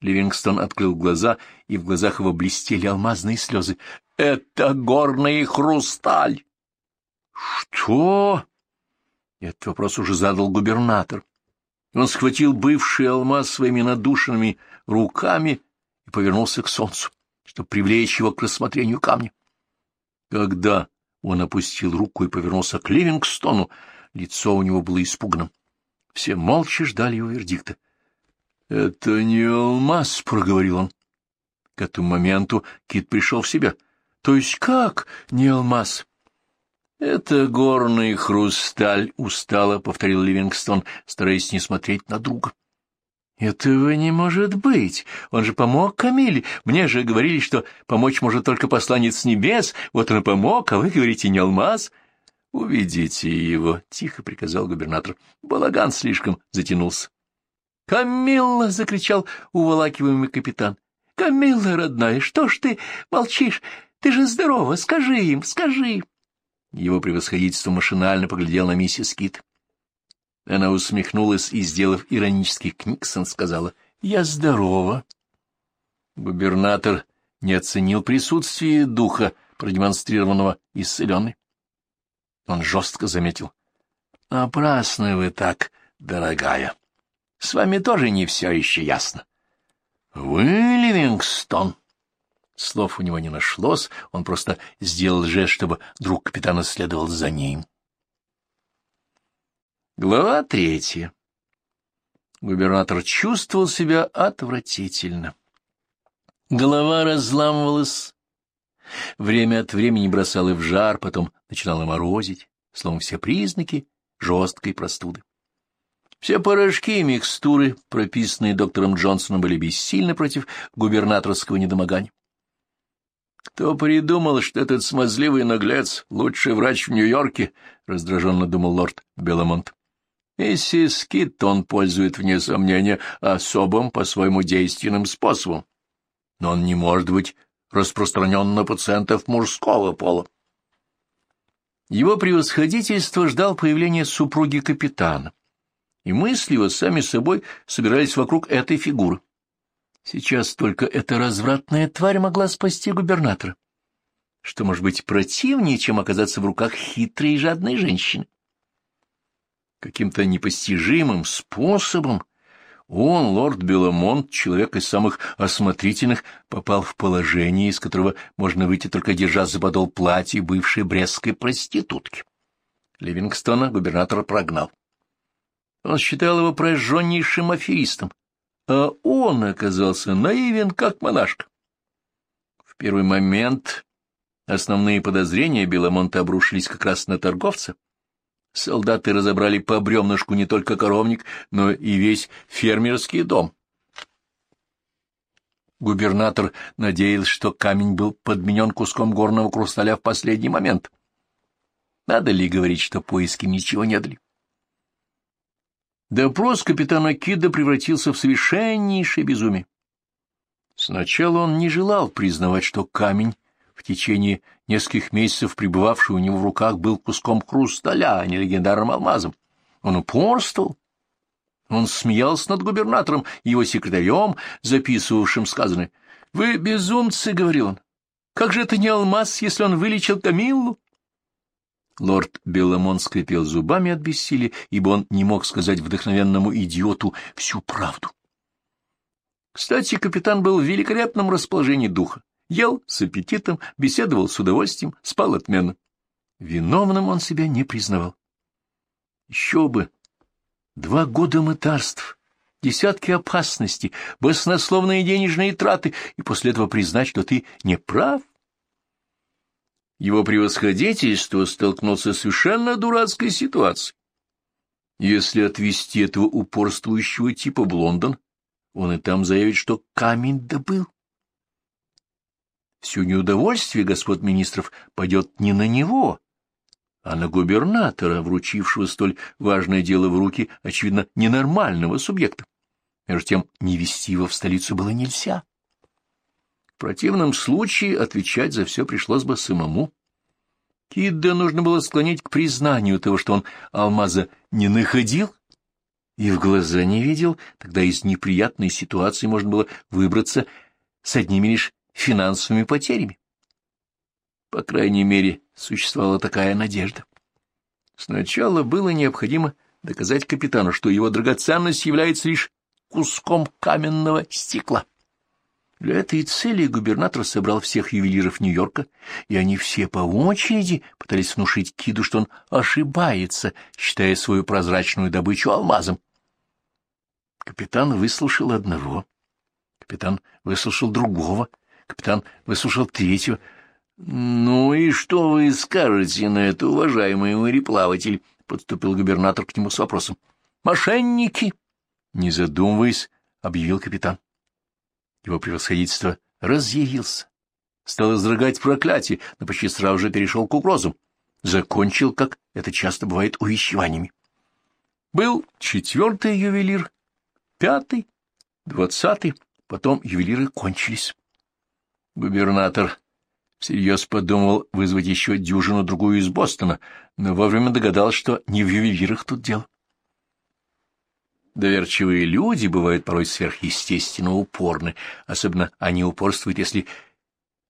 Ливингстон открыл глаза, и в глазах его блестели алмазные слезы. — Это горный хрусталь! — Что? Этот вопрос уже задал губернатор. Он схватил бывший алмаз своими надушенными руками и повернулся к солнцу, чтобы привлечь его к рассмотрению камня. Когда он опустил руку и повернулся к Ливингстону, лицо у него было испуганным. Все молча ждали его вердикта. — Это не алмаз, — проговорил он. К этому моменту Кит пришел в себя. — То есть как не алмаз? «Это горный хрусталь», — устало повторил Ливингстон, стараясь не смотреть на друга. «Этого не может быть. Он же помог Камиле. Мне же говорили, что помочь может только посланец небес. Вот он и помог, а вы говорите, не алмаз». «Уведите его», — тихо приказал губернатор. Балаган слишком затянулся. «Камилла!» — закричал уволакиваемый капитан. «Камилла, родная, что ж ты молчишь? Ты же здорова, скажи им, скажи!» Его превосходительство машинально поглядел на миссис Кит. Она усмехнулась и, сделав иронический книксон, сказала «Я здорова». Губернатор не оценил присутствие духа, продемонстрированного исцеленной. Он жестко заметил. «Напрасно вы так, дорогая. С вами тоже не все еще ясно». «Вы Ливингстон?» Слов у него не нашлось, он просто сделал жест, чтобы друг капитана следовал за ним. Глава третья. Губернатор чувствовал себя отвратительно. Голова разламывалась, время от времени бросала в жар, потом начинала морозить, словом, все признаки жесткой простуды. Все порошки и микстуры, прописанные доктором Джонсоном, были бессильны против губернаторского недомогания. «Кто придумал, что этот смазливый наглец — лучший врач в Нью-Йорке?» — раздраженно думал лорд Беломонт. «Миссис Кит он пользует, вне сомнения, особым по-своему действенным способом. Но он не может быть распространен на пациентов мужского пола». Его превосходительство ждал появления супруги капитана, и мысли его сами собой собирались вокруг этой фигуры. Сейчас только эта развратная тварь могла спасти губернатора. Что может быть противнее, чем оказаться в руках хитрой и жадной женщины? Каким-то непостижимым способом он, лорд Беломонт, человек из самых осмотрительных, попал в положение, из которого можно выйти только держа за подол платья бывшей брестской проститутки. Ливингстона губернатор прогнал. Он считал его прожженнейшим аферистом, а он оказался наивен, как монашка. В первый момент основные подозрения Беломонта обрушились как раз на торговца, Солдаты разобрали по бревнышку не только коровник, но и весь фермерский дом. Губернатор надеялся, что камень был подменен куском горного хрусталя в последний момент. Надо ли говорить, что поиски ничего не дали? Допрос капитана Кида превратился в совершеннейшее безумие. Сначала он не желал признавать, что камень в течение нескольких месяцев пребывавший у него в руках был куском хрусталя, а не легендарным алмазом. Он упорствовал. Он смеялся над губернатором и его секретарем, записывавшим сказанное. — Вы безумцы, — говорил он. — Как же это не алмаз, если он вылечил Камиллу? Лорд Беломон скрипел зубами от бессилия, ибо он не мог сказать вдохновенному идиоту всю правду. Кстати, капитан был в великолепном расположении духа. Ел с аппетитом, беседовал с удовольствием, спал отменно. Виновным он себя не признавал. Еще бы! Два года мытарств, десятки опасностей, баснословные денежные траты, и после этого признать, что ты не прав. Его превосходительство столкнулся с совершенно дурацкой ситуацией. Если отвезти этого упорствующего типа в Лондон, он и там заявит, что камень добыл. Все неудовольствие господ министров пойдет не на него, а на губернатора, вручившего столь важное дело в руки, очевидно, ненормального субъекта. Между тем, не вести его в столицу было нельзя. Противном случае отвечать за все пришлось бы самому. Кидда нужно было склонить к признанию того, что он алмаза не находил и в глаза не видел, тогда из неприятной ситуации можно было выбраться с одними лишь финансовыми потерями. По крайней мере, существовала такая надежда. Сначала было необходимо доказать капитану, что его драгоценность является лишь куском каменного стекла. Для этой цели губернатор собрал всех ювелиров Нью-Йорка, и они все по очереди пытались внушить Киду, что он ошибается, считая свою прозрачную добычу алмазом. Капитан выслушал одного, капитан выслушал другого, Капитан выслушал третьего. — Ну и что вы скажете на это, уважаемый мореплаватель? — подступил губернатор к нему с вопросом. — Мошенники! — не задумываясь, объявил капитан. Его превосходительство разъявился, стал изрыгать проклятие, но почти сразу же перешел к угрозам. Закончил, как это часто бывает, увещеваниями. Был четвертый ювелир, пятый, двадцатый, потом ювелиры кончились. Губернатор всерьез подумал вызвать еще дюжину-другую из Бостона, но вовремя догадался, что не в ювелирах тут дело. Доверчивые люди бывают порой сверхъестественно упорны, особенно они упорствуют, если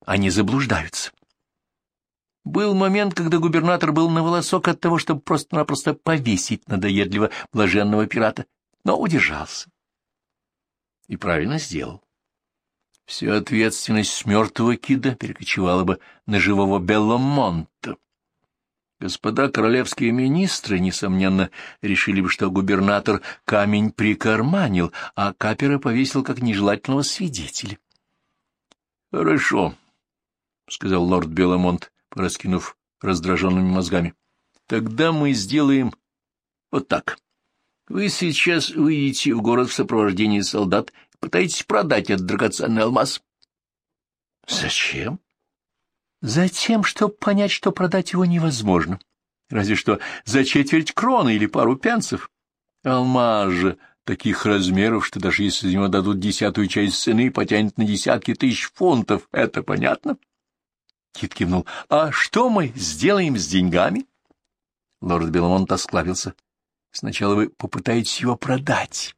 они заблуждаются. Был момент, когда губернатор был на волосок от того, чтобы просто-напросто повесить надоедливо блаженного пирата, но удержался. И правильно сделал. Вся ответственность с мертвого кида перекочевала бы на живого Белломонта. Господа королевские министры, несомненно, решили бы, что губернатор камень прикарманил, а капера повесил как нежелательного свидетеля. — Хорошо, — сказал лорд Беломонт, раскинув раздраженными мозгами. — Тогда мы сделаем вот так. Вы сейчас выйдете в город в сопровождении солдат Пытаетесь продать этот драгоценный алмаз. — Зачем? — Затем, чтобы понять, что продать его невозможно. Разве что за четверть кроны или пару пенсов. Алмаз же таких размеров, что даже если за него дадут десятую часть цены, потянет на десятки тысяч фунтов. Это понятно? Кит кивнул. — А что мы сделаем с деньгами? Лорд Белмонт осклабился. — Сначала вы попытаетесь его продать.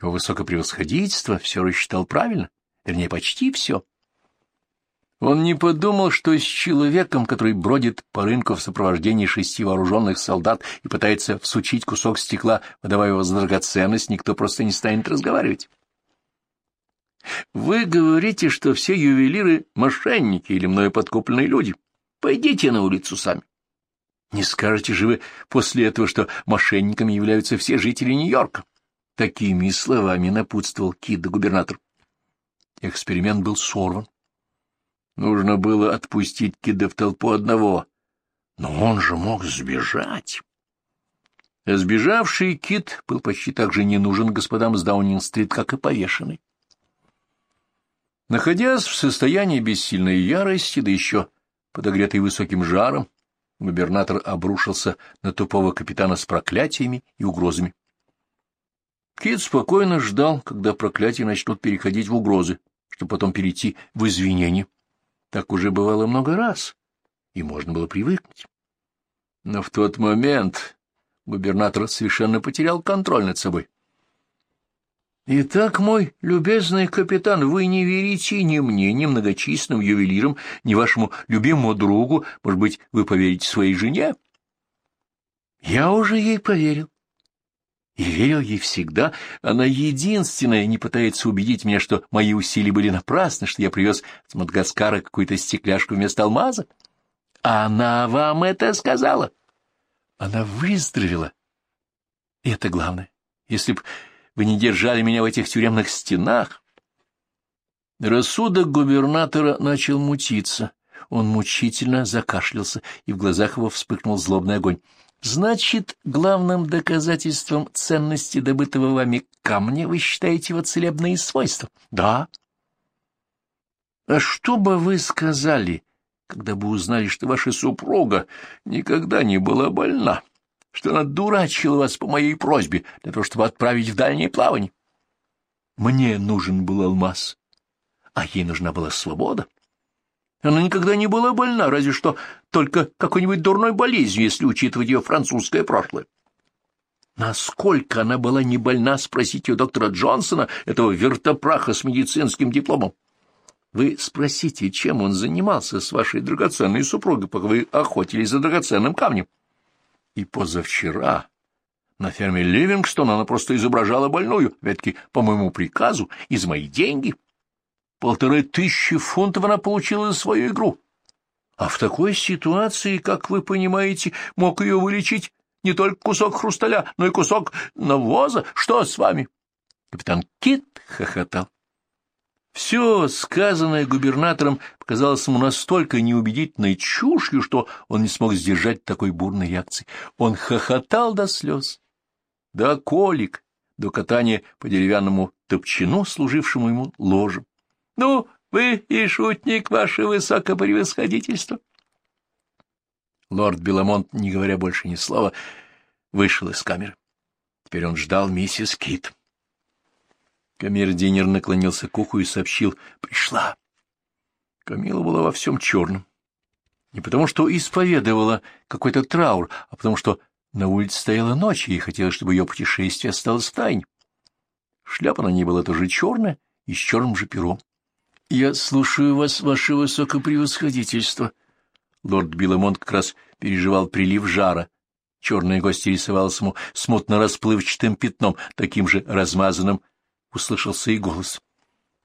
Его высокопревосходительство все рассчитал правильно, вернее, почти все. Он не подумал, что с человеком, который бродит по рынку в сопровождении шести вооруженных солдат и пытается всучить кусок стекла, выдавая его за драгоценность, никто просто не станет разговаривать. Вы говорите, что все ювелиры — мошенники или мною подкупленные люди. Пойдите на улицу сами. Не скажете же вы после этого, что мошенниками являются все жители Нью-Йорка? Такими словами напутствовал Кидда губернатор. Эксперимент был сорван. Нужно было отпустить Кида в толпу одного. Но он же мог сбежать. Сбежавший Кит был почти так же не нужен господам с Даунинг-стрит, как и повешенный. Находясь в состоянии бессильной ярости, да еще подогретый высоким жаром, губернатор обрушился на тупого капитана с проклятиями и угрозами. Кит спокойно ждал, когда проклятия начнут переходить в угрозы, чтобы потом перейти в извинения. Так уже бывало много раз, и можно было привыкнуть. Но в тот момент губернатор совершенно потерял контроль над собой. «Итак, мой любезный капитан, вы не верите ни мне, ни многочисленным ювелирам, ни вашему любимому другу. Может быть, вы поверите своей жене?» «Я уже ей поверил. И верил ей всегда. Она единственная не пытается убедить меня, что мои усилия были напрасны, что я привез с Мадагаскара какую-то стекляшку вместо алмаза. Она вам это сказала. Она выздоровела. И это главное. Если б вы не держали меня в этих тюремных стенах... Рассудок губернатора начал мутиться. Он мучительно закашлялся, и в глазах его вспыхнул злобный огонь. Значит, главным доказательством ценности добытого вами камня вы считаете его целебные свойства? Да. А что бы вы сказали, когда бы узнали, что ваша супруга никогда не была больна, что она дурачила вас по моей просьбе для того, чтобы отправить в дальнее плавание? Мне нужен был алмаз, а ей нужна была свобода. Она никогда не была больна, разве что только какой-нибудь дурной болезнью, если учитывать ее французское прошлое. Насколько она была не больна, спросите у доктора Джонсона, этого вертопраха с медицинским дипломом. Вы спросите, чем он занимался с вашей драгоценной супругой, пока вы охотились за драгоценным камнем. И позавчера на ферме Ливингстона она просто изображала больную, ведь по моему приказу, из моих деньги. Полторы тысячи фунтов она получила за свою игру. А в такой ситуации, как вы понимаете, мог ее вылечить не только кусок хрусталя, но и кусок навоза. Что с вами? Капитан Кит хохотал. Все сказанное губернатором показалось ему настолько неубедительной чушью, что он не смог сдержать такой бурной реакции. Он хохотал до слез, до колик, до катания по деревянному топчину, служившему ему ложем. Ну, вы и шутник, ваше высокопревосходительство. Лорд Беламонт, не говоря больше ни слова, вышел из камеры. Теперь он ждал миссис Кит. Камердинер наклонился к уху и сообщил «Пришла». Камила была во всем черном. Не потому, что исповедовала какой-то траур, а потому, что на улице стояла ночь, и хотелось, чтобы ее путешествие осталось в. Шляпа на ней была тоже черная и с черным же пером. — Я слушаю вас, ваше высокопревосходительство. Лорд Билламонт как раз переживал прилив жара. Черный гость рисовался ему смутно расплывчатым пятном, таким же размазанным, услышался и голос.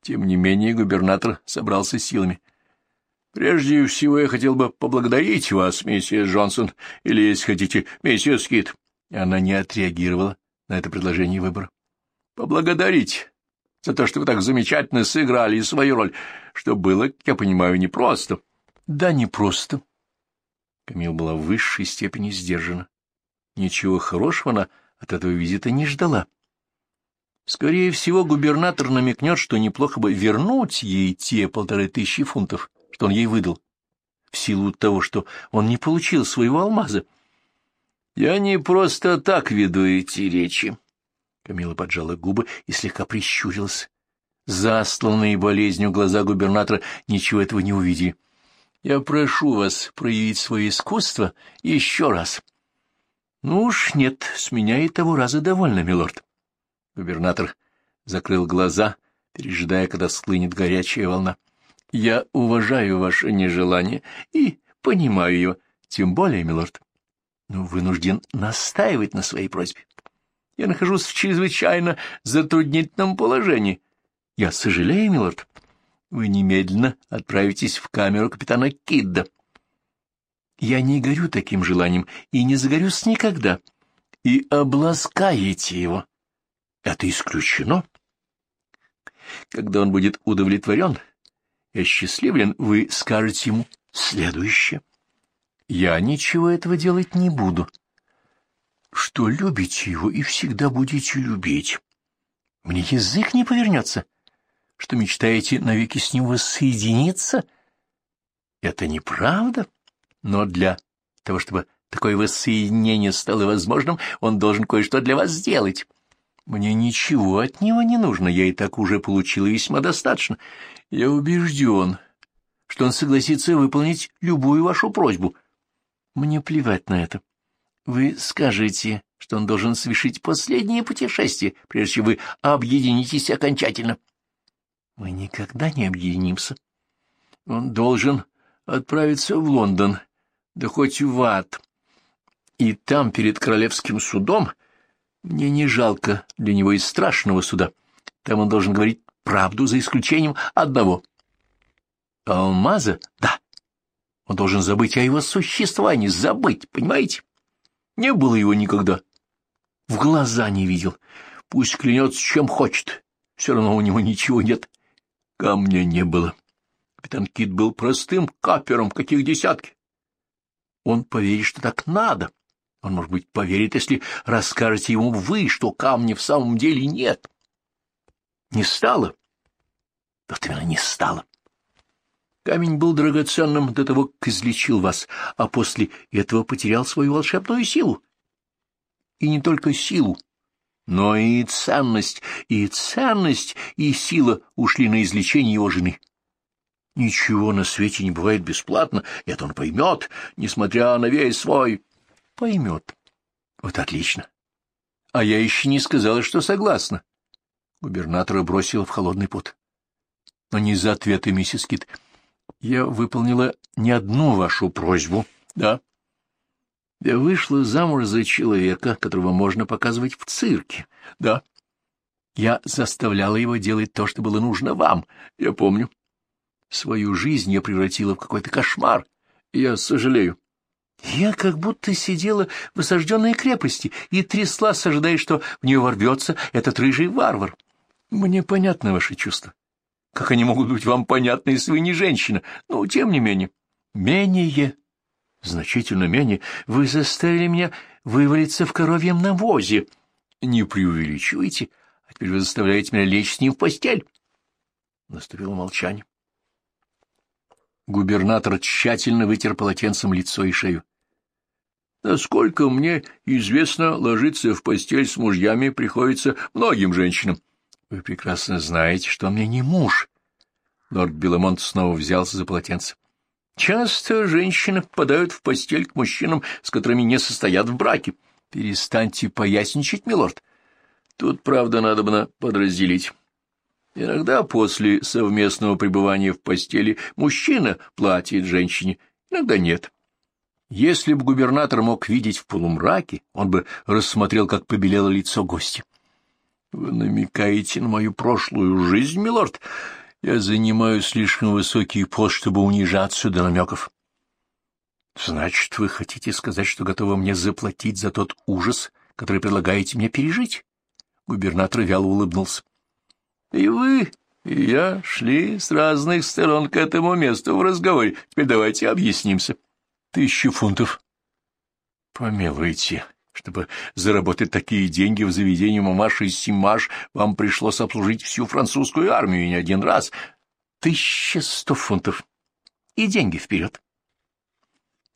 Тем не менее губернатор собрался силами. — Прежде всего я хотел бы поблагодарить вас, миссис Джонсон, или, если хотите, миссис Кит. Она не отреагировала на это предложение выбора. — Поблагодарить за то, что вы так замечательно сыграли свою роль, что было, как я понимаю, непросто. — Да, непросто. Камил была в высшей степени сдержана. Ничего хорошего она от этого визита не ждала. Скорее всего, губернатор намекнет, что неплохо бы вернуть ей те полторы тысячи фунтов, что он ей выдал, в силу того, что он не получил своего алмаза. — Я не просто так веду эти речи, Камила поджала губы и слегка прищурилась. Засланные болезнью глаза губернатора ничего этого не увидели. — Я прошу вас проявить свое искусство еще раз. — Ну уж нет, с меня и того раза довольно, милорд. Губернатор закрыл глаза, пережидая, когда склынет горячая волна. — Я уважаю ваше нежелание и понимаю его, тем более, милорд, но вынужден настаивать на своей просьбе. Я нахожусь в чрезвычайно затруднительном положении. Я сожалею, милорд. Вы немедленно отправитесь в камеру капитана Кидда. Я не горю таким желанием и не загорюсь никогда. И обласкаете его. Это исключено. Когда он будет удовлетворен и осчастливлен, вы скажете ему следующее. Я ничего этого делать не буду. Что любите его и всегда будете любить. Мне язык не повернется. Что мечтаете навеки с ним воссоединиться? Это неправда. Но для того, чтобы такое воссоединение стало возможным, он должен кое-что для вас сделать. Мне ничего от него не нужно, я и так уже получила весьма достаточно. Я убежден, что он согласится выполнить любую вашу просьбу. Мне плевать на это. Вы скажете, что он должен совершить последнее путешествие, прежде чем вы объединитесь окончательно. Мы никогда не объединимся. Он должен отправиться в Лондон, да хоть в ад. И там, перед королевским судом, мне не жалко для него и страшного суда. Там он должен говорить правду за исключением одного. Алмаза? Да. Он должен забыть о его существовании, забыть, понимаете? Не было его никогда. В глаза не видел. Пусть клянется, чем хочет. Все равно у него ничего нет. Камня не было. Капитан Кит был простым капером, каких десятки. Он поверит, что так надо. Он, может быть, поверит, если расскажете ему вы, что камня в самом деле нет. Не стало? Вот именно не стало. Камень был драгоценным до того, как излечил вас, а после этого потерял свою волшебную силу. И не только силу, но и ценность, и ценность, и сила ушли на излечение его жены. Ничего на свете не бывает бесплатно, это он поймет, несмотря на весь свой... Поймет. Вот отлично. А я еще не сказала, что согласна. Губернатора бросила в холодный пот. Но не за ответы, миссис Кит. Я выполнила не одну вашу просьбу, да? Я вышла замуж за человека, которого можно показывать в цирке, да? Я заставляла его делать то, что было нужно вам, я помню. Свою жизнь я превратила в какой-то кошмар, я сожалею. Я как будто сидела в осажденной крепости и тряслась, ожидая, что в нее ворвется этот рыжий варвар. Мне понятны ваши чувства. Как они могут быть вам понятны, если вы не женщина? Но, тем не менее, менее, значительно менее, вы заставили меня вывалиться в коровьем навозе. Не преувеличивайте, а теперь вы заставляете меня лечь с ним в постель. Наступило молчание. Губернатор тщательно вытер полотенцем лицо и шею. Насколько мне известно, ложиться в постель с мужьями приходится многим женщинам. Вы прекрасно знаете, что мне не муж. Лорд Беломонт снова взялся за полотенце. Часто женщины попадают в постель к мужчинам, с которыми не состоят в браке. Перестаньте поясничать, милорд. Тут, правда, надо бы подразделить. Иногда после совместного пребывания в постели мужчина платит женщине, иногда нет. Если бы губернатор мог видеть в полумраке, он бы рассмотрел, как побелело лицо гостя. Вы намекаете на мою прошлую жизнь, милорд? Я занимаю слишком высокий пост, чтобы унижаться до намеков. Значит, вы хотите сказать, что готовы мне заплатить за тот ужас, который предлагаете мне пережить? Губернатор вяло улыбнулся. И вы, и я шли с разных сторон к этому месту в разговоре. Теперь давайте объяснимся. Тысячи фунтов. Помилуйте. Чтобы заработать такие деньги в заведении мамаши Симаш, вам пришлось обслужить всю французскую армию не один раз. Тысяча сто фунтов. И деньги вперед.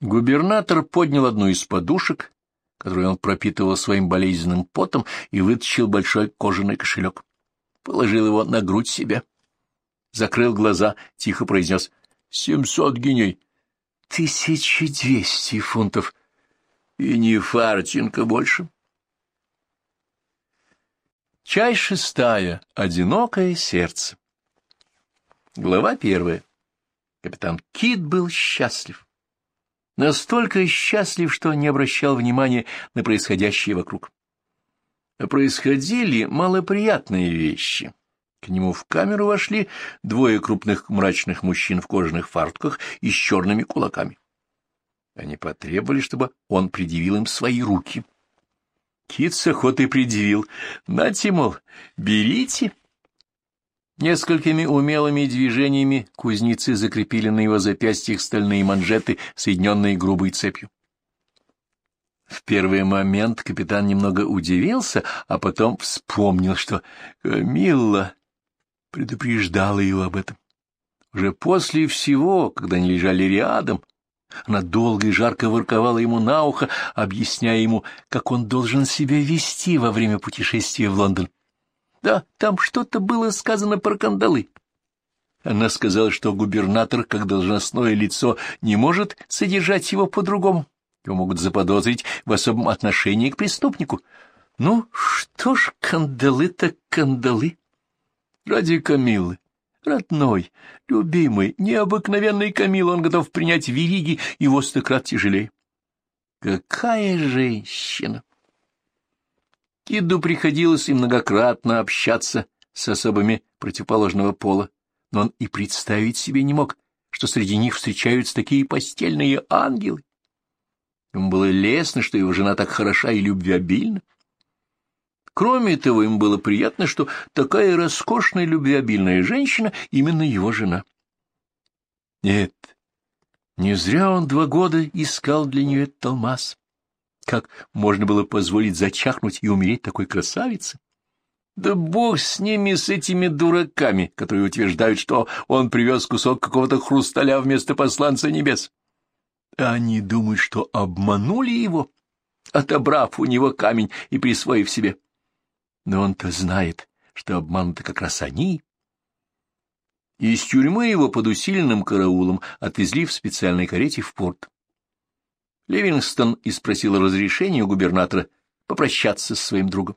Губернатор поднял одну из подушек, которую он пропитывал своим болезненным потом, и вытащил большой кожаный кошелек. Положил его на грудь себе. Закрыл глаза, тихо произнес «Семьсот геней». «Тысяча двести фунтов», и не фартинка больше. Часть шестая. Одинокое сердце. Глава первая. Капитан Кит был счастлив. Настолько счастлив, что не обращал внимания на происходящее вокруг. Происходили малоприятные вещи. К нему в камеру вошли двое крупных мрачных мужчин в кожаных фартках и с черными кулаками. Они потребовали, чтобы он предъявил им свои руки. Кит с охотой предъявил. «Нате, мол, берите». Несколькими умелыми движениями кузнецы закрепили на его запястьях стальные манжеты, соединенные грубой цепью. В первый момент капитан немного удивился, а потом вспомнил, что Камилла предупреждала его об этом. Уже после всего, когда они лежали рядом, она долго и жарко ворковала ему на ухо, объясняя ему, как он должен себя вести во время путешествия в Лондон. Да, там что-то было сказано про кандалы. Она сказала, что губернатор, как должностное лицо, не может содержать его по-другому. Его могут заподозрить в особом отношении к преступнику. Ну, что ж, кандалы так кандалы. Ради Камилы, родной, любимый, необыкновенный Камил, он готов принять вериги его стократ тяжелее. Какая женщина! Киду приходилось и многократно общаться с особами противоположного пола, но он и представить себе не мог, что среди них встречаются такие постельные ангелы. Ему было лестно, что его жена так хороша и любвеобильна. Кроме того, им было приятно, что такая роскошная любвеобильная женщина именно его жена. Нет, не зря он два года искал для нее этот алмаз. Как можно было позволить зачахнуть и умереть такой красавице? Да бог с ними, с этими дураками, которые утверждают, что он привез кусок какого-то хрусталя вместо посланца небес. Они думают, что обманули его, отобрав у него камень и присвоив себе. Но он-то знает, что обмануты как раз они. Из тюрьмы его под усиленным караулом отвезли в специальной карете в порт. Ливингстон и спросил разрешения у губернатора попрощаться с своим другом.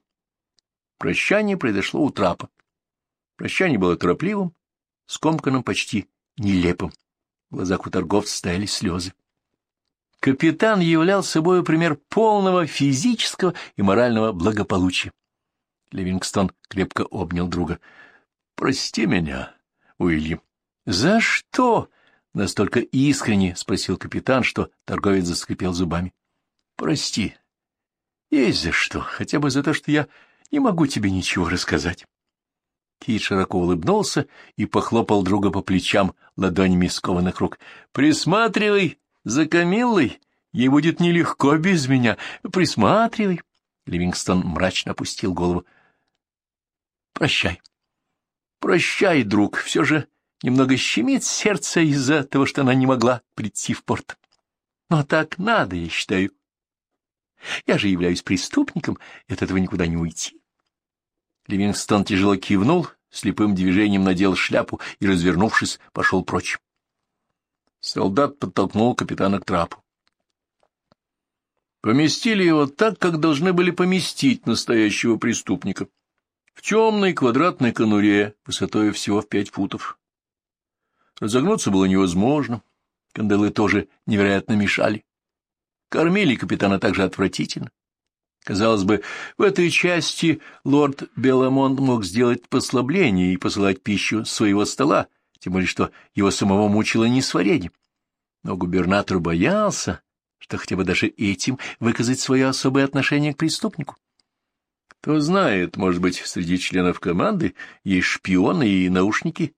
Прощание произошло у трапа. Прощание было торопливым, скомканным, почти нелепым. В глазах у торговца стояли слезы. Капитан являл собой пример полного физического и морального благополучия. Ливингстон крепко обнял друга. — Прости меня, Уильям. — За что? — настолько искренне спросил капитан, что торговец заскрипел зубами. — Прости. Есть за что, хотя бы за то, что я не могу тебе ничего рассказать. Кит широко улыбнулся и похлопал друга по плечам ладонями скованных рук. — Присматривай за Камиллой, ей будет нелегко без меня. Присматривай. Ливингстон мрачно опустил голову. — Прощай. — Прощай, друг, все же немного щемит сердце из-за того, что она не могла прийти в порт. Но так надо, я считаю. Я же являюсь преступником, и от этого никуда не уйти. Ливингстон тяжело кивнул, слепым движением надел шляпу и, развернувшись, пошел прочь. Солдат подтолкнул капитана к трапу. Поместили его так, как должны были поместить настоящего преступника. В темной квадратной конуре, высотой всего в пять футов. Разогнуться было невозможно, кандалы тоже невероятно мешали. Кормили капитана также отвратительно. Казалось бы, в этой части лорд Беламонт мог сделать послабление и посылать пищу с своего стола, тем более что его самого мучило несварение. Но губернатор боялся, что хотя бы даже этим выказать свое особое отношение к преступнику. Кто знает, может быть, среди членов команды есть шпионы и наушники